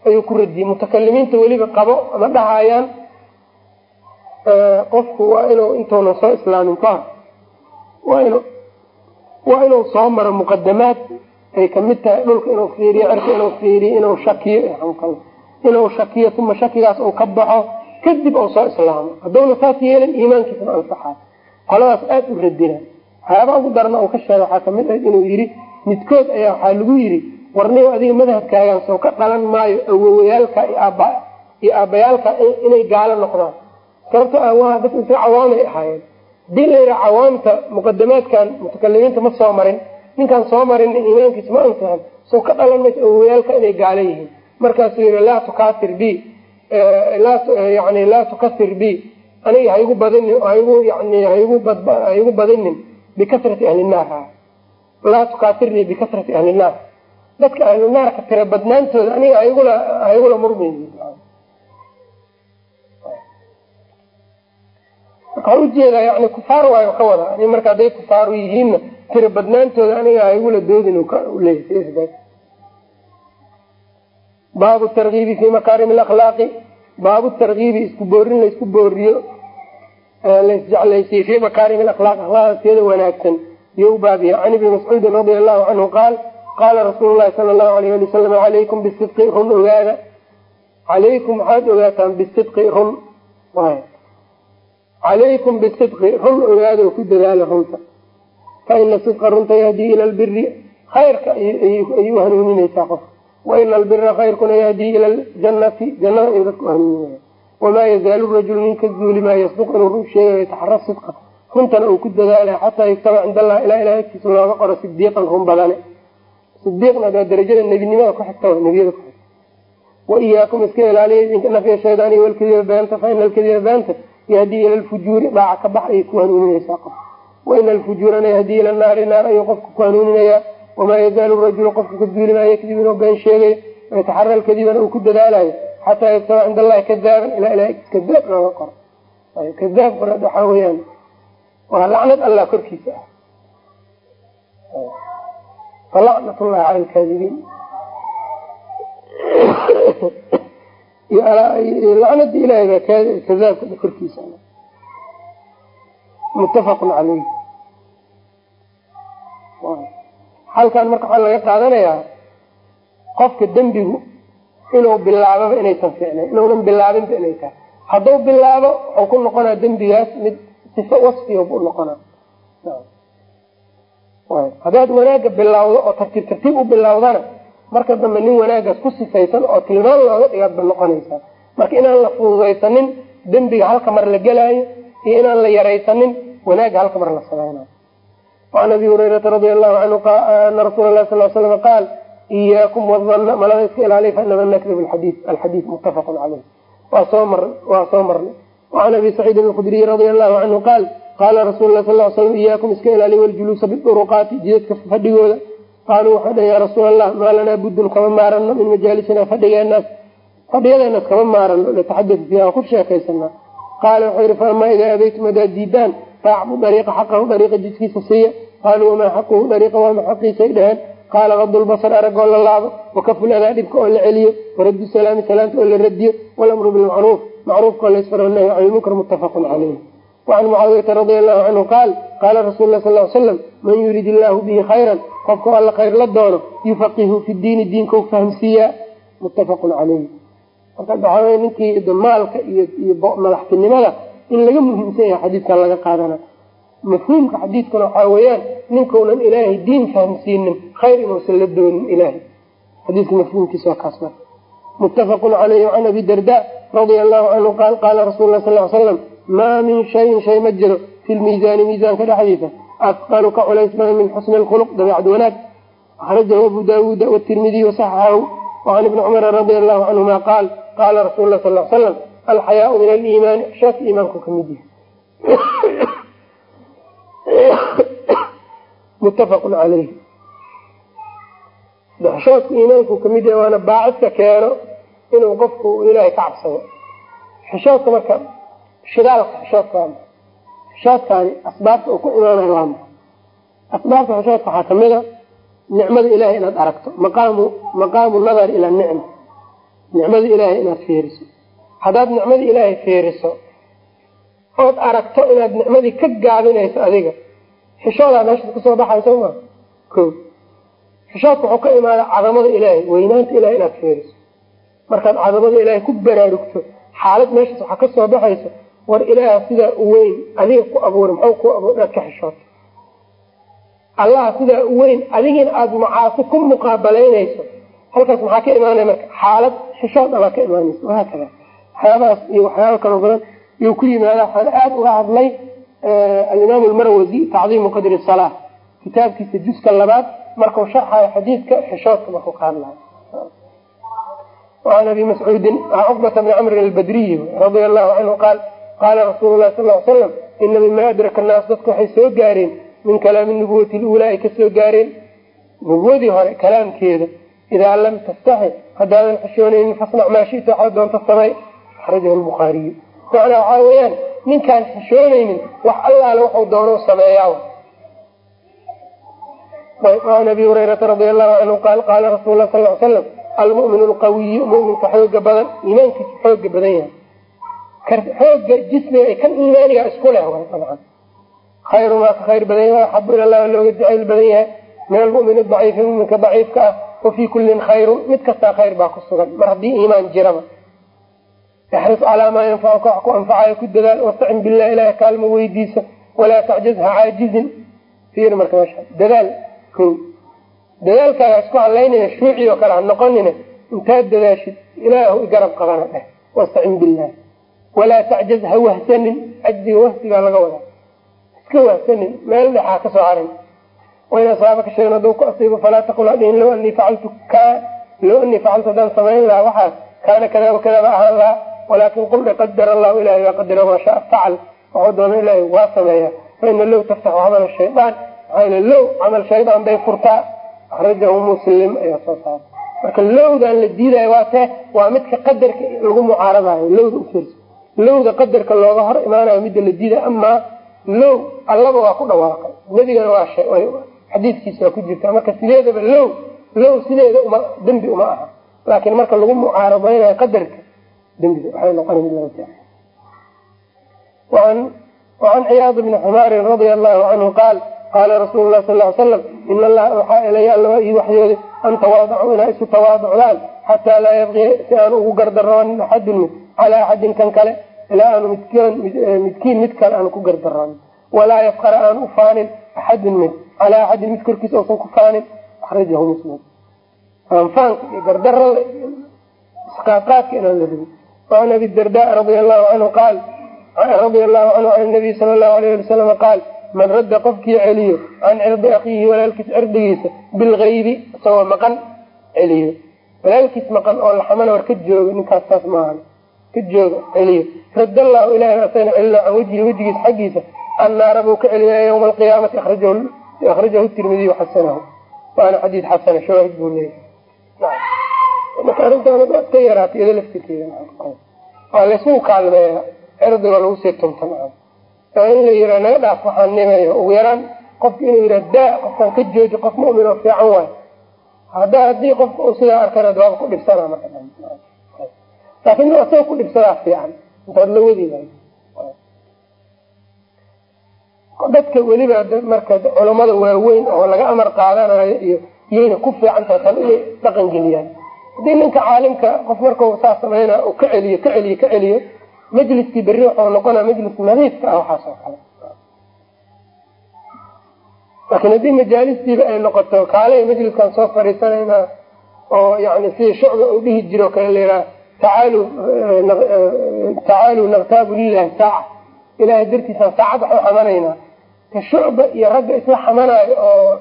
ayuu ku radiyey mutakalimiinta weliba qabo ama dhahayaan. Qofku waa inuu intuuna soo islaamin waa inu waa inuu soo maro muqadamaad ay ka mid tahay dhulka inuu fiiriyo cirka inuu fiiriyo inuu shakiyo inuu shakiyo uma shakigaas uu ka baxo kadib uu soo islaamo. Haddowna saas yeelan iimaankiisa ma ansaxaa qoladaas aada u radina. Waxyaaba ugu darana uu ka sheegay waxaa ka mid ahayd inuu yidhi midkood ayaa waxaa lagu yidhi warnigo adiga madhabkaagan soo ka dhalan maayo awowayaalka iyo aabbayaalka inay gaalo noqdaan. Sababto ah waa dad isa cawaamay ahaayeen. Hadii la yidhaha cawaamta muqadamaadkan mutakalimiinta ma soo marin. Ninkaan soo marin iimaankiisa ma ansaxan soo ka dhalan mayso awowayaalka inay gaalo yihiin. Markaasuu yihi laa tukasir b yani laa tukasir b aniga haigu badinin haigu yani haigu badinin bikasrati ahli laa tukasirnii bikasrati ahli naar dadka ahlu naarka tira badnaantooda aniga haigula haigula murmayn waxaa u jeedaa yani kufaar waayo ka wada. Ani marka hadday kufaaru yihiinna tira badnaantooda aniga haigula doodin leeyahay. Baabu tarkiibi fi makaarim alakhlaaqi. Baabu tarkiibi isku boorin la isku booriyo laisjeclaysiye fii makaarimi akhlaaq akhlaaqteeda wanaagsan. Iyo u baabiya can ibni mascuudin radia allahu canhu qaal qaala rasuulu lahi sala allahu alayh ali wasalam calaykum bisidqi run ogaada calaykum waxaad ogaataan bisidqi run calaykum bisidqi run ogaada oo ku dadaala runta fa ina sidqa runta yahdii ila lbiri khayrka ayuu hanuuninaysaa qof wa ina albira khayrkuna yahdii ila ljannati jannada ayuu dadku hanuuninaya wamaa yazaalu rajulu ninka zuuli maa yasduq inuu run sheegayo yataxara sidqa runtana uu ku dadaalaya xataa yuktaba cind allah ilaa agtiisa looga qoro sidiiqan run badane sidiiqna waa darajada nebinimada ku xigta nebiyada ku xigta. Waiyaakum iska ilaaliya nafya shaydaani walkadiba beenta fa ina beenta yahdii ila lfujuuri dhaaca ka bax ayay ku hanuuninaysaa qof. Waina alfujuurana yahdii ila naari naar ayuu qofka ku hanuuninayaa. Wamaa yazaalu rajulu qofka ka zuuli maa yakdib inuu been sheegayo wayataxara alkadibana uu ku dadaalayo xataa yuktaba cind allahi kadaaban ilaa ilaah kadaab looga qoro. Kadaabkuna waxaa weyaan waa lacnad allah korkiisa ah falacnat llahi cala lkaadibiin lacnada ilahay baa kadaabka korkiisa muttafaqun caleyh halkan marka waxaa laga qaadanayaa qofka dembigu inuu bilaababa inaysan fiicnayn inuunan bilaabinba inay tahay hadduu bilaabo wuxuu ku noqonaa dembigaas mid sifo wasfiya bu noqonaa haddaad wanaaga bilawdo oo tartiib tartiib u bilawdana marka dambe nin wanaagaas ku sifaysan oo tilmaan looga dhigaad ba noqonaysaa. Marka inaan la fududaysanin dembiga halka mar la gelaayo iyo inaan la yaraysanin wanaaga halka mar la samaynayo waan abi hurayrata radia allahu canhu ana rasuula lahi sal slam qaal iyaakum wadanna malada iska ilaaliya fainama nakdib alxadii alxadiid muttafaqun caleyh waa soo mar waa soo marnay wacan abi saciidin alkhudriy radia allahu canhu qaal qaala rasuulu lah sal l slam iyaakum iska ilaaliya waljuluusa biduruqaati jidadka fadhigooda qaaluu waxay dhaheen yaa rasuul allah maa lanaa buddun kama maarano min majaalisina fadhigeenaas fadhiyadeenaas kama maarano nataxadatu fiiha ku sheekaysanaa qaala wuxuu yihi faamaa idaa abaytum hadaad diidaan faacbu dariiqa xaqahu dariiqa jidkiisa siiya qaaluu wamaa xaquhu dariiqa waama xaqiisay dhaheen qaala kadulbasar aragoo la laabo wakaful dhibka oo la celiyo waraddu salaami salaamta oo la radiyo walamru bilmacruuf macruufka oo laysfaro nahy can ilmunkar muttafaqun caleyh. Wacan mucaawiyata radia allahu canhu qaal qaala rasuulu lah sal slam man yurid illaahu bihi khayran qofka alla khayr la doono yufaqihu fi diini diinkau fahamsiiyaa. Muttafaqun caleyh. Marka waxaa ninkii maalka iyo madaxtinimada in laga muhiimsan yahay xadiidkan laga qaadana mafhuumka xadiidkuna waxaa weeyaan ninkaunan ilaahay diin fahamsiinin khayr inuusan la doonin ilahay xadiidka mafhuumkiisa waa kaas marka. Muttafaqun caleyhi can abi darda radia allahu canhu qaal qaala rasuulu lah sal slam maa min shayin shay ma jiro. Fi lmiisaani miisaanka dhexdiisa asqalu ka culays badan min xusni lkhuluq dabeecad wanaag. Akhrajahu abu daawuuda wtirmidiy wasaxaxahu wacan ibni cumara radia allahu canhuma qaal qaala rasuulu lah sal slam alxayaau min aliimaani xishoodka iimaanku ka mid yahay muttafaqun caleyh xishoodka iimaanku ka mid yahay waana baacidka keeno inuu qofku ilaahay ka cabsado. Xishoodka marka shidaalka xishoodka waa xishoodkaani asbaabta uu ku imaanayo waa maa asbaabta xishoodka waxaa ka mid a nicmada ilahay inaad aragto. Maqaamu maqaamu nadar ila nicma. Nicmada ilaahay inaad fiiriso. Haddaad nicmada ilaahay fiiriso ood aragto inaad nicmadii ka gaabinayso adiga. Xishoodaa meeshaas ka soo baxay soo maa ko xishoodka wuxuu ka imaada cadamada ilaahay weynaanta ilahay inaad fiiriso. Markaad cadamada ilaahay ku baraarugto xaalad meeshaas waxaa ka soo baxayso war ilaaha sidaa u weyn adiga ku abuuray maxuu ku abuur inaad ka xishooto allaha sidaa u weyn adigina aada macaasi ku muqaabalaynayso halkaas maxaa ka imaanaya marka? Xaalad xishood abaa ka imaanaysa wahaakada. Waxyaabahaas iyo waxyaaba kaloo badan iyuu ku yimaada waxaan aada uga hadlay alimaam almarwasi tacdiimu qadri salaa kitaabkiisa juska labaad markuu sharxayo xadiidka xishoodka markuu ka hadlayo. Waan abi mascuudin cuqbata bni camrin albadriyi radia allahu canhu qaal qaala rasuulu lahi sal l slam ina mima adraka annaas dadka waxay soo gaareen min kalaami nubuwati luulaa ay ka soo gaareen nubuwadii hore kalaamkeeda idaa lam tastaxi haddaadan xishoonaynin fasnac maa shita waxaa doonta samay axrajahu lbukhaariyu macnaa waxaa weeyaan ninkaan xishoonaynin wax allaale waxuu doono sameeyaa an abi hurayrata radi allahu canhu qaal qaala rasul lah sal slam almu'minu alqawiyu muminka xooga badan iimaankiisa xooga badan yahay. Xooga jismiga kan iimaaniga isku leh way dabcan khayru maa khayr badan yahay axabu ila llah looga jacayl badan yahay. Min almu'min daciifi muminka daciifka ah wafii kullin khayrun mid kastaa khayr baa ku sugan mar haddii iimaan jiraba ixris calaa maa yanfacuka wax ku anfacayo ku dadaal wastacin billah ilaah kaalmo weydiisa walaa tacjaz ha caajizin fiir marka meesha dadaal ko dadaalkaaga isku halaynaya shuuci oo kale ha noqonina intaad dadaashid ilaahu igarab qabana dheh wastacin billah walaa tacjaz ha wahsanin cajziga wahsigaa laga wadaa iska wahsanin meel dhexaa ka soo harin wain asaabaka shayan haduu ku asiibo falaa taqul hadhihin low anii facaltu ka low anii facaltu haddaan samayn lahaa waxaas kaana kada wakadaba ahaan lahaa walaakin qul qadar allahu ilahay baa qadara maa shaa facal waxuu doona ilaahay waa sameeya faina low taftaxu camal shaydaan maxaa low camal shaydaan bay furtaa akrajahu muslim ayaa soo saaray marka lowdan la diidayo waa waa midka qadarka lagu mucaaradayo lowda ufiirsa lowda qadarka looga hor imaanayo midda la diidayo amaa low allaba waa ku dhawaaqay nebigana waa xadiidkiisa waa ku jirta marka sideedaba low low sideeda uma dembi uma aha laakiin marka lagu mucaarabaynayo qadarka dembiga waxay noqona mid laga jecay wacan ciyaad bni xumaarin radia allahu canhu qaal qaala rasuulu lah sal ly slam in allaha waxaa ilaya alla ii waxyooday an tawaadacuu inaa isu tawaaducdaan xataa laa yabqiya si aanu ugu gardaroonin axadun mid calaa axadin kan kale ilaa aanu midkiin mid kale aanu ku gardaroonin walaa yafqara aanu ufaanin axadun mid calaa axadin mid korkiisa uusan ku faanin akrajahu muslim. Anfaanka iyo gardarada isqaadqaadka inaan la rabin waan abi darda radia allahu canhu qaal radia allahu canhu can nabiy sala allahu alayh ali wasalam qaal man radda qofkii celiyo can cirdi akiihi walaalkiis cirdigiisa bilgaybi isagoo maqan celiyo walaalkiis maqan oo laxamana war ka jooga ninkaas saas maahan ka jooga celiyo radd allahu ilahi asagana celina can wejhi wejigiisa xaggiisa annaara buu ka celiya ywma alqiyaamati akhrajahu tirmidiy xasanahu waana xadiid xasana shawaahid buu leeyahy marka arrintaan waa iska yaraatay iyado laftirkeeda waa laysuu kaalmeeya cirdiga lagu sii tunta in la yiraa naga dhaaf waxaan nimayo. Ugu yaraan qofka inuu yiraa daa qofkaan ka jooji qof mumin oo fiican waay. Hadda haddii qofka uu sidaa arkana waaba ku dhibsanaa marka laakin in asagoo ku dhibsadaa fiican. Intaad la wadi dadka weliba marka culamada waaweyn oo laga amar qaadanayo iyo iyayna ku fiican tahay tan inay dhaqan geliyaan haddii ninka caalimka qof markau saa samayna ka celiyo ka celiyo ka celiyo majliskii berri waxuu noqonaa majlis nadiifka ah waxaas oo kale laakiin haddii majaalistiiba ay noqoto kaalay majliskan soo fadhiisanayna oo yani sidii shucba uu dhihi jiro kale layihaha tacaalu tacaalu naktaabu lilahi saaca. Ilahay dartiisaan saacad wax u xamanaynaa ka shucba iyo ragga isla xamanaayo oo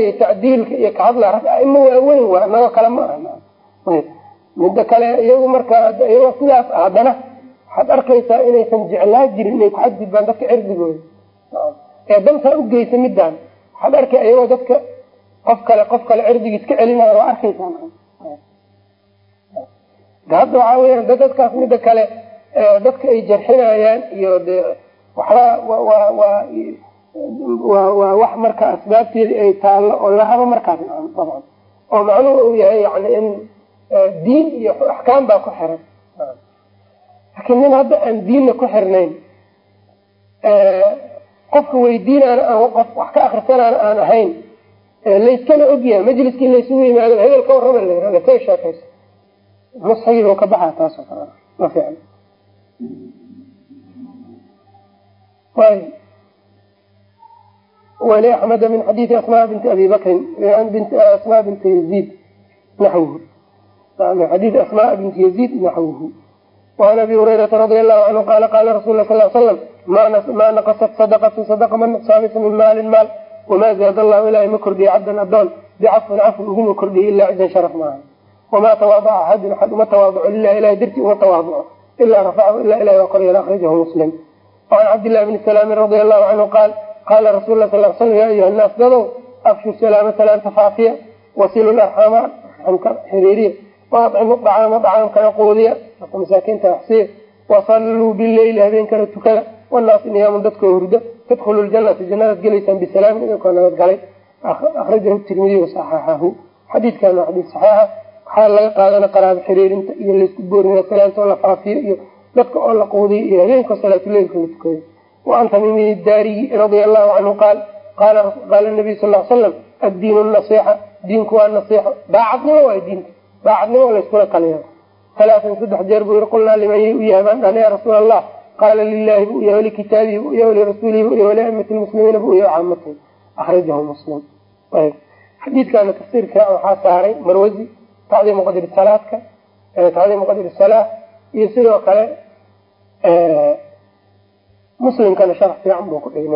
iyo tacdiilka iyo kahadla rag aimo waaweyn waa nagoo kale ma aha midda kale iyagu marka iyagoo sidaas haddana waxaad arkaysaa inaysan jeclaa jirin inay kuxadgudbaan dadka cirdigooda ee dantaa ugeysa midaan waxaad arkay iyagoo dadka qof kale qof kale cirdigiis ka celinayo waa arkaysaa hadda waxaa weya dadkaas mida kale dadka ay jarxinayaan iyo de waxbaa waa waa waa waa wax marka asbaabteedi ay taallo oo la rabo markaas dabcan oo macnuhu uu yahay yani in diin iyo axkaam baa ku xiran. Laakiin nin hadda aan diinna ku xirnayn qofka weydiinaana aan qof wax ka akrisanaana aan ahayn layskana ogyahay majliskii laysugu yimaado hebel ka warrama la kay sheekayso? Musxigii ka baxaa taasoo kale. Ma fiicna. Wali axmeda min xadiidi asmaa binti abi bakrin asmaa binti yaziid naxwuhu min xadiidi asmaa binti yaziid naxwuhu وan abi hurayrata radia allahu canhu qala qala rasul la sal slam ma naqasat sadaqatu sadaqa ma nuqsaamaysa min maalin maal wamaa zaada allahu ilahay ma kordhiye cabdan adoon bicafwin cafwi uguma kordhiye ilaa cidan sharaf maaha wamaa tawaadaca axadun axad uma tawaaduco lilah ilahay dartii uma tawaaduco ilaa rafacahu ila ilahi waa koryeel akhrajahu muslim وan cabdillahi bni salaamin radia allahu canhu qaal qala rasul la sal slam ya ayuha naas dadow afshu salaama salaamta faafiya wasilu larxaama arxamka xiriiriya waadcimu dacaama dacaamkana quudiya masaakiinta waxsiiya wasalluu bileyli habeenkana tukada. Wanaas niyaamun dadkoo hurda tadkhulu ljanata jannadaad gelaysaan bisalaamin idinkoo nabad galay. Akhrajahu tirmidiy wasaxaxahu xadiidkan waa xadiid saxiixa waxaa laga qaadana qaraabo xiriirinta iyo laysku boorina salaantoo la faafiyo iyo dadka oo la quudiyo iyo habeenka salaatuleilka la tukaday waan tamimi daariyi radia allahu canhu qaal qaala nabiy sal l slam addiinu nasixa diinku waa nasiixo daacadnimo waay diinka daacadnimo layskula taliya alaaan saddex jeer buu yii qulnaa liman u yahay baan dhana ya rasuul allah qaala lilahi bu uyahay walikitaabihi bu uyahay walirasuulihi bu uyahay waliamati lmuslimiina bu uyahay caamatahi akhrajahu muslim. Xadiidkana tafsiirka waxaa saaray marwasi tacdiimu qadri salaadka tacdiimu qadri salaa iyo sidoo kale muslimkana sharax fiican buu ku dhigay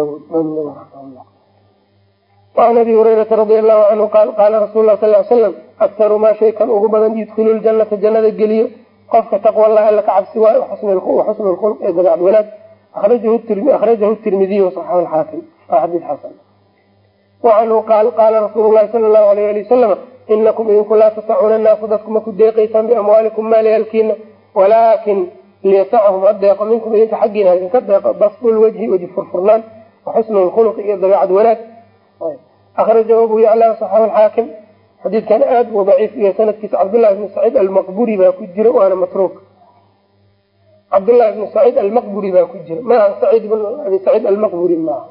waan abi hurayrata radia allahu canhu qaal qaala rasul lah sal slam aktaru maa shay kan ugu badan yudkilu ljanata jannada geliyo qofka taqwallahi alla ka cabsi waayo waxusnu lkhulq ee dabeecad wanaag akhrajahu tirmidiy wasaxahu lxaakim waa xadiis xasan wacanhu qaal qaala rasuulu lahi sala allahu alayh ali wasalam inakum idinku laa tasacuuna naasa dadku ma ku deeqaysaan biamwaalikum maaliyaalkiina walaakin liyasacahum ha deeqo minkum idinka xaggiina idinka deeqo basdul wajhi weji furfurnaan waxusnu lkhuluqi iyo dabeecad wanaag akrajahu abu yacla saxahu xaakim xadiidkan aad buu daciif iyo sanadkiisa cabdullahi bni saciid almaqburi baa ku jira waana matruuk cabdullahi bni saciid almaqburi baa ku jira maaha saciid bn abi saciid almaqburi maaha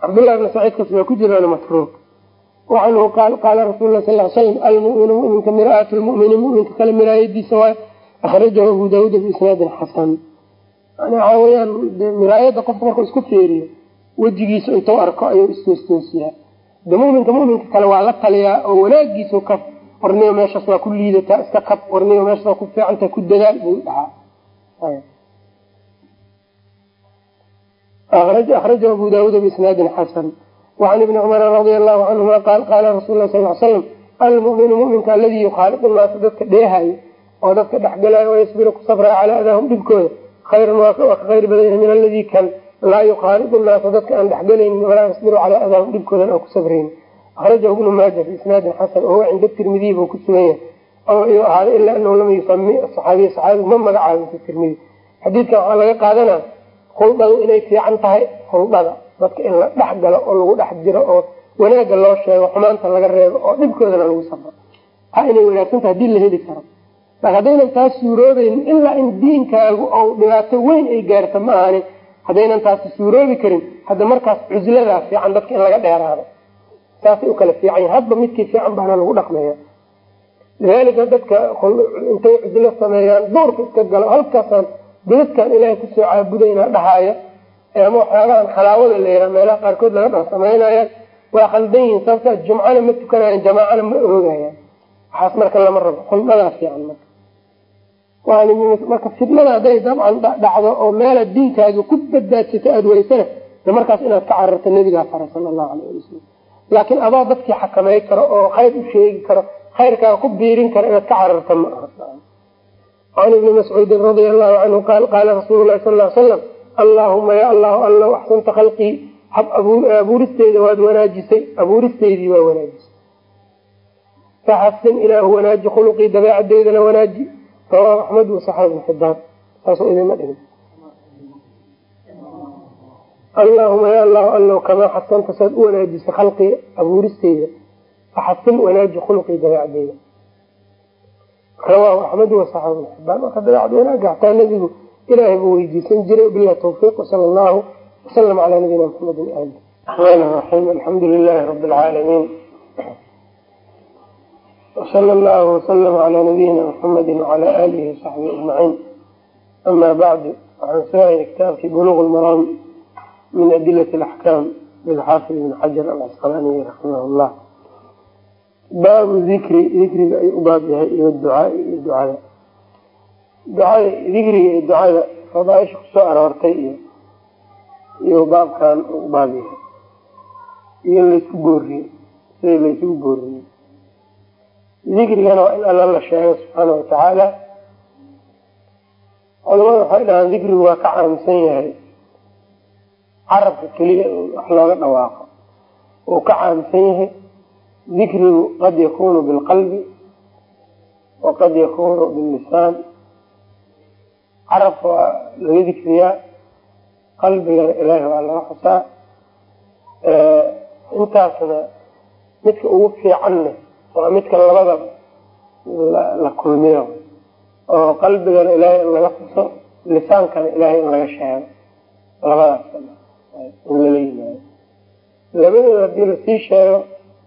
cabdullahi bni saciidkaas baa ku jira waana matruuk wacanhu qaal qaala rasul lah sal slam almuminu muminka miraat lmumini muminka kale miraayadiisa waay akhrajahu abu daawuud biisnaadin xasan waxaa weyaan miraayada qofka markuu isku feeriyo wejigiisa intuu arko ayuu istostoosiyaa de muminka muminka kale waa la taliyaa oo wanaagiisu kab warnigo meeshaas waa ku liidataa iska kab warnigo meeshaas waa ku fiicanta ku dadaal buu dhahaa. Akhrajahu abu daawuud biisnaadin xasan. Wacan ibni cumara radia allahu canhuma qaal qaala rasul lah sal slam almuminu muminka aladii yukhaaliqu naasa dadka dheehayo oo dadka dhexgalayo wayasbiru ku sabraa calaa adaahum dhibkooda khayran waa ka khayr aladii kan laa yukhaaliqu naasa dadka aan dhexgalaynin walaa yasbiru calaa adaahum dhibkoodan oo ku sabraynin akhrajahu ibnu maaja biisnaadin xasan ohuwa cinda tirmidiy buu ku sugan yahay. Ama iyuu ahaaday ilaa anahu lam yusami saxaabiya saxaabigu ma magacaabin fi tirmidi xadiidkan waxaa laga qaadanaa huldadu inay fiican tahay huldada dadka in la dhex galo oo lagu dhex jiro oo wanaagga loo sheego xumaanta laga reebo oo dhibkoodana lagu sabro. Ha inay wanaagsan tahay haddii la heli karo. Laakin haddaynan taas suuroobaynin ilaa in diinkaagu ou dhibaato weyn ay gaarto ma ahanin haddaynan taasi suuroobi karin hadda markaas cusladaa fiican dadka in laga dheeraado. Saasay u kala fiican yahin hadba midkii fiican baana lagu dhaqmaya lidaalika dadka intay cuslo sameeyaan duurka iska galo halkaasaan dadadkan ilaahay ku soo caabudayna dhahaayo ama waxyaabahan khalaawada la yiraha meelaha qaarkood laga dhan samaynayaan waa khaldan yihiin sababtaa jumcana ma tukanayan jamaacana ma oogayaan waxaas marka lama rabo khuldadaa fiican marka marka fidnada hadday dabcan dhacdo oo meela diinkaaga ku badbaadsato aada weysana de markaas inaad ka cararto nabigaa fara sala allahu alayh wasalam laakiin adoo dadkii xakamay karo oo khayr u sheegi karo khayrkaaga ku biirin karo inaad ka cararto ma aha. Can ibni mascuudin radia allahu canhu qaal qaala rasuulu lahi sal l slam allaahuma ya allahu allow axsanta khalqii hab abuuristeyda waad wanaajisay abuuristeydii waa wanaajisay. Faxasin ilaahu wanaaji khuluqii dabeecadeydana wanaaji rawaahu axmed wasaxa ibn xibaan saasoo idima dhigin allaahuma ya allahu allow kamaa xasanta saad u wanaajisay khalqii abuuristeyda faxasin wanaaji khuluqii dabeecadeyda rawaahu axmed wasaxa ibn xibaan marka dabeecad wanaaga xataa nebigu ilahay buu weydiisan jiray bilah tawfiiq sala allahu wasalam calaa nabiyina maxamedin ali raxmaan raxiim alxamdu lilahi rabi lcaalamiin wsala allahu wasalam calaa nabiyina muxamedi wacala aalihi wasaxbihi ajmaciin ama bacdu waxaan soo hayay kitaabkii buluq lmaraam min adilati alaxkaam lilxaafid ibn xajar alcasqalaaniy raximah llah baabu dikri dikriga ay u baab yahay iyo ducaai iyo ducada ducada dikriga iyo ducada fadaaisha ku soo aroortay iyo iyo baabkan u dikrigana waa in alla la sheego subxaana watacaala culamada waxay dhahaan dikrigu waa ka caamsan yahay. Carabka keliya wax looga dhawaaqo. Uu ka caamsan yahay. Dikrigu qad yakunu bilqalbi waqad yakunu billisaan. Carabka waa laga dikriyaa qalbigana ilaahi waa laga xusaa. Intaasna midka ugu fiicanna waa midka labadaba la kulmiyo oo qalbigana ilaahay in laga xuso lisaankana ilaahay in laga sheego. Labadaas in lala yimaado. Labadooda haddii la sii sheego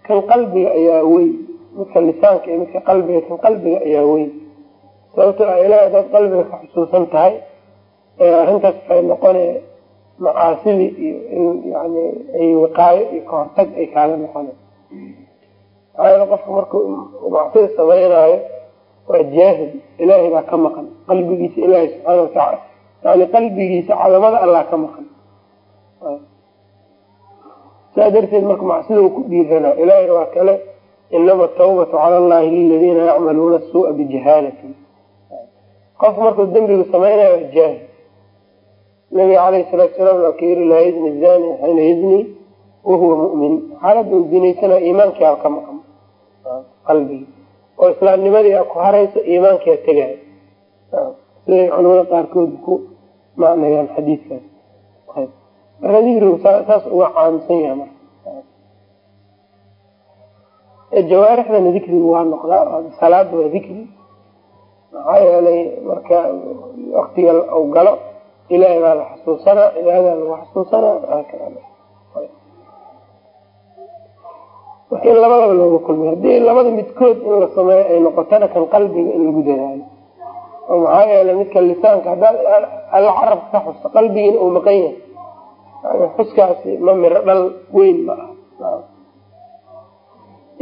kan qalbiga ayaa weyn. Midka lisaanka iyo midka qalbiga kan qalbiga ayaa weyn. Sababto a ilahay hadaad qalbiga ka xusuusan tahay arrintaas waxay noqone macaasidii iyo in yani ay wiqaayo iyo kahortag ay kaaga noqona yeele qofka markuu macsida sameynaayo waa jaahil. Ilaahay baa ka maqan. Qalbigiisa ilaahay subxaana watacaala yani qalbigiisa cadamada allah ka maqan. Saa darteed marka macsida uu ku dhiirana ilaahayna waa kale inama atawbatu cala allahi liladiina yacmaluuna suua bijahaalatin qof markuu dembigu sameynaya waa jaahil. Nabiga caleyhi salaatu salaam waa ka yiri laa yazni zani xiina yazni wahuwa mu'min. Xaalada uu zinaysana iimaankiiaa ka maqan qalbigi oo islaamnimadii ku harayso iimaankia tegaayo siday culamada qaarkood ku macnayaan xadiidkaas marka dikrigu saas uga caamsan yahay marka. Jawaarixdana dikrigu waa noqdaa salaada waa dikri. Maxaa yeelay marka waktiga u galo ilaahay baa la xasuusanaa cibaadadaa lagu xasuusanaa in labadaba looga kulmiy haddii labada midkood in la sameeyo ay noqotana kan qalbiga in lagu dadaalo oo maxaa yeelay midka lisaanka haddaad alla ka xusto qalbigiina uu maqan yahay xuskaasi ma miro dhal weyn ma ah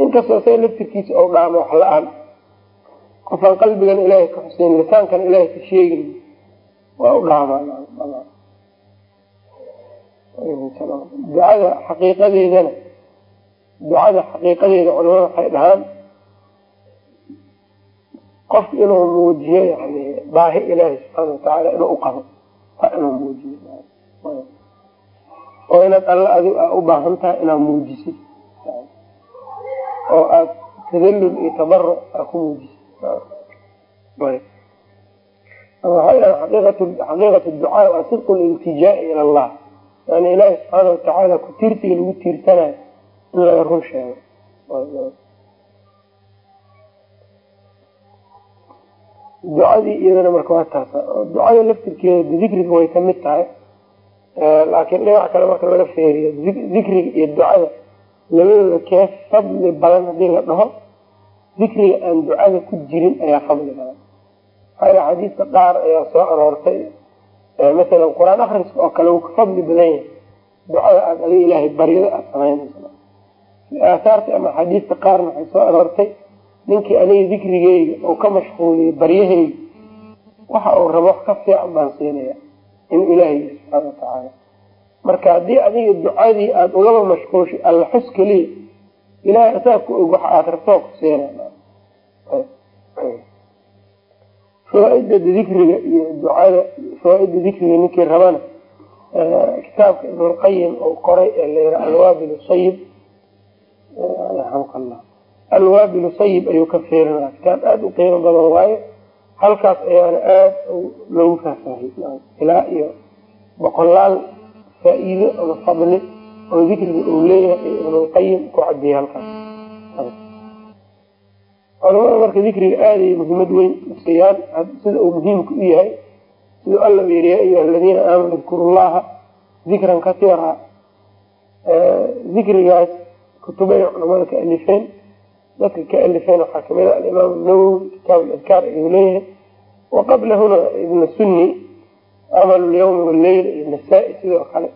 inkastoo say laftirkiisa ou dhaamo wax la'aan qofaan qalbigan ilaahay ka xuseyn lisaankan ilaahay ka sheegin waa u dhaamaa ducada xaqiiqadeedana ducada xaqiiqadeeda culamada waxay dhahaan qofka inuu muujiyo yani baahi ilaahi subxaana watacaala inuu uqabo waa inuu muujiyo. Oo inaad alla adi u baahan tahay inaad muujisid. Oo aad tadallul iyo tabaruc aa ku muujisid. Xaqiiqat ducaa waa sidqu liltijaai ila allah. Yani ilaahi subxaana watacaala ku tiirsiga lagu tiirsanayo in laga run sheego ducadii iyadana marka waa taasa. Ducada laftirkeeda dikriga way ka mid tahay. Laakiin dhinac kale marka laga feeriyo dikriga iyo ducada labadooda kee fadli badan haddii la dhaho dikriga aan ducada ku jirin ayaa fadli badan. Maxaa xadiidka qaar ayaa soo aroortay masalan qur'aan akriska oo kale wuu ka fadli badan yahay. Ducada aad adiga ilaahay baryada aada samaynaysa aahaarta ama xadiidka qaarna waxay soo aroortay ninkii aniga dikrigeyga oo ka mashquuliyay baryaheyga waxa uu rabo ka fiican baan siinaya in ilaahay subxaana watacaala marka haddii adiga ducadii aada ugaba mashquulshay alla xus keliya ilahay asaa ku og waxa aada rabtoo ku siina fawaaida dikriga iyo ducada fawaaida dikriga ninkii rabana kitaabka ibnulqayim oo qoray ee layra alwaabil sayib raxamkallah alwaabil sayib ayuu ka feerinaa kitaab aada u qiimo badan waayo halkaas ayaana aada loogu faahfaahiy ilaa iyo boqolaal faa-iido ama fadli oo dikriga uu leeyahay ibnulqayim ku cadiyay halkaas. Culamada marka dikriga aaday muhiimad weyn usiyaan sida uu muhiimka u yahay siduu alla yiri ya ayuha aladiina aamanuu dkuru llaha dikran katiira dikrigaas kutubay culamada ka alifeen. Dadka ka alifeen waxaa ka mid a alimaam nawowi kitaab adkaar ayuu leeyahay. Waqablahuna ibna sunni camal lyawmi walleyl iyo nasaa-i sidoo kale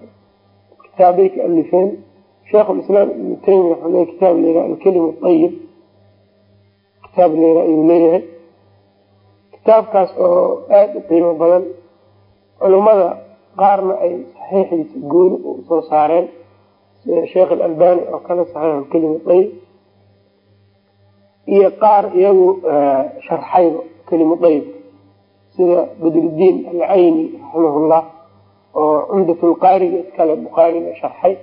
kitaabay ka alifeen. Sheikh lislaam ibnu taymiya wuxuu leeyahy kitaab layraa alkelim ayib kitaab leyra ayuu leeyahay. Kitaabkaas oo aada u qiimo badan culimada qaarna ay saxiixiisa gooni u soo saareen sida sheekh alalbani oo kale saxiix alkelim ayib iyo qaar iyagu sharxayba kelimu dayb sida badrudiin alcayni raximahullah oo cumdatulqaariga iskale bukhaariga sharxay.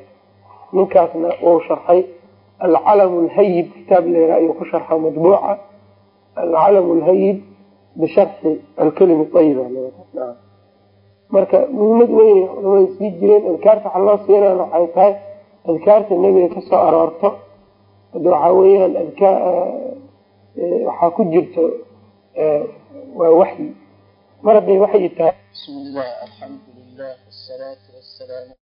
Ninkaasna uu sharxay alcalam lhayib kitaab leera ayuu ku sharxa madbuuca alcalam lhayib bisharxi alkelimi ayiba marka muhiimad weyn culamada sii jireen adkaarta waxa loo siinaa waxay tahay adkaarta nebiga ka soo aroorto hada waxaa weyaan adkaa waxaa ku jirto waa waxyi. Mar hadday waxyi tahay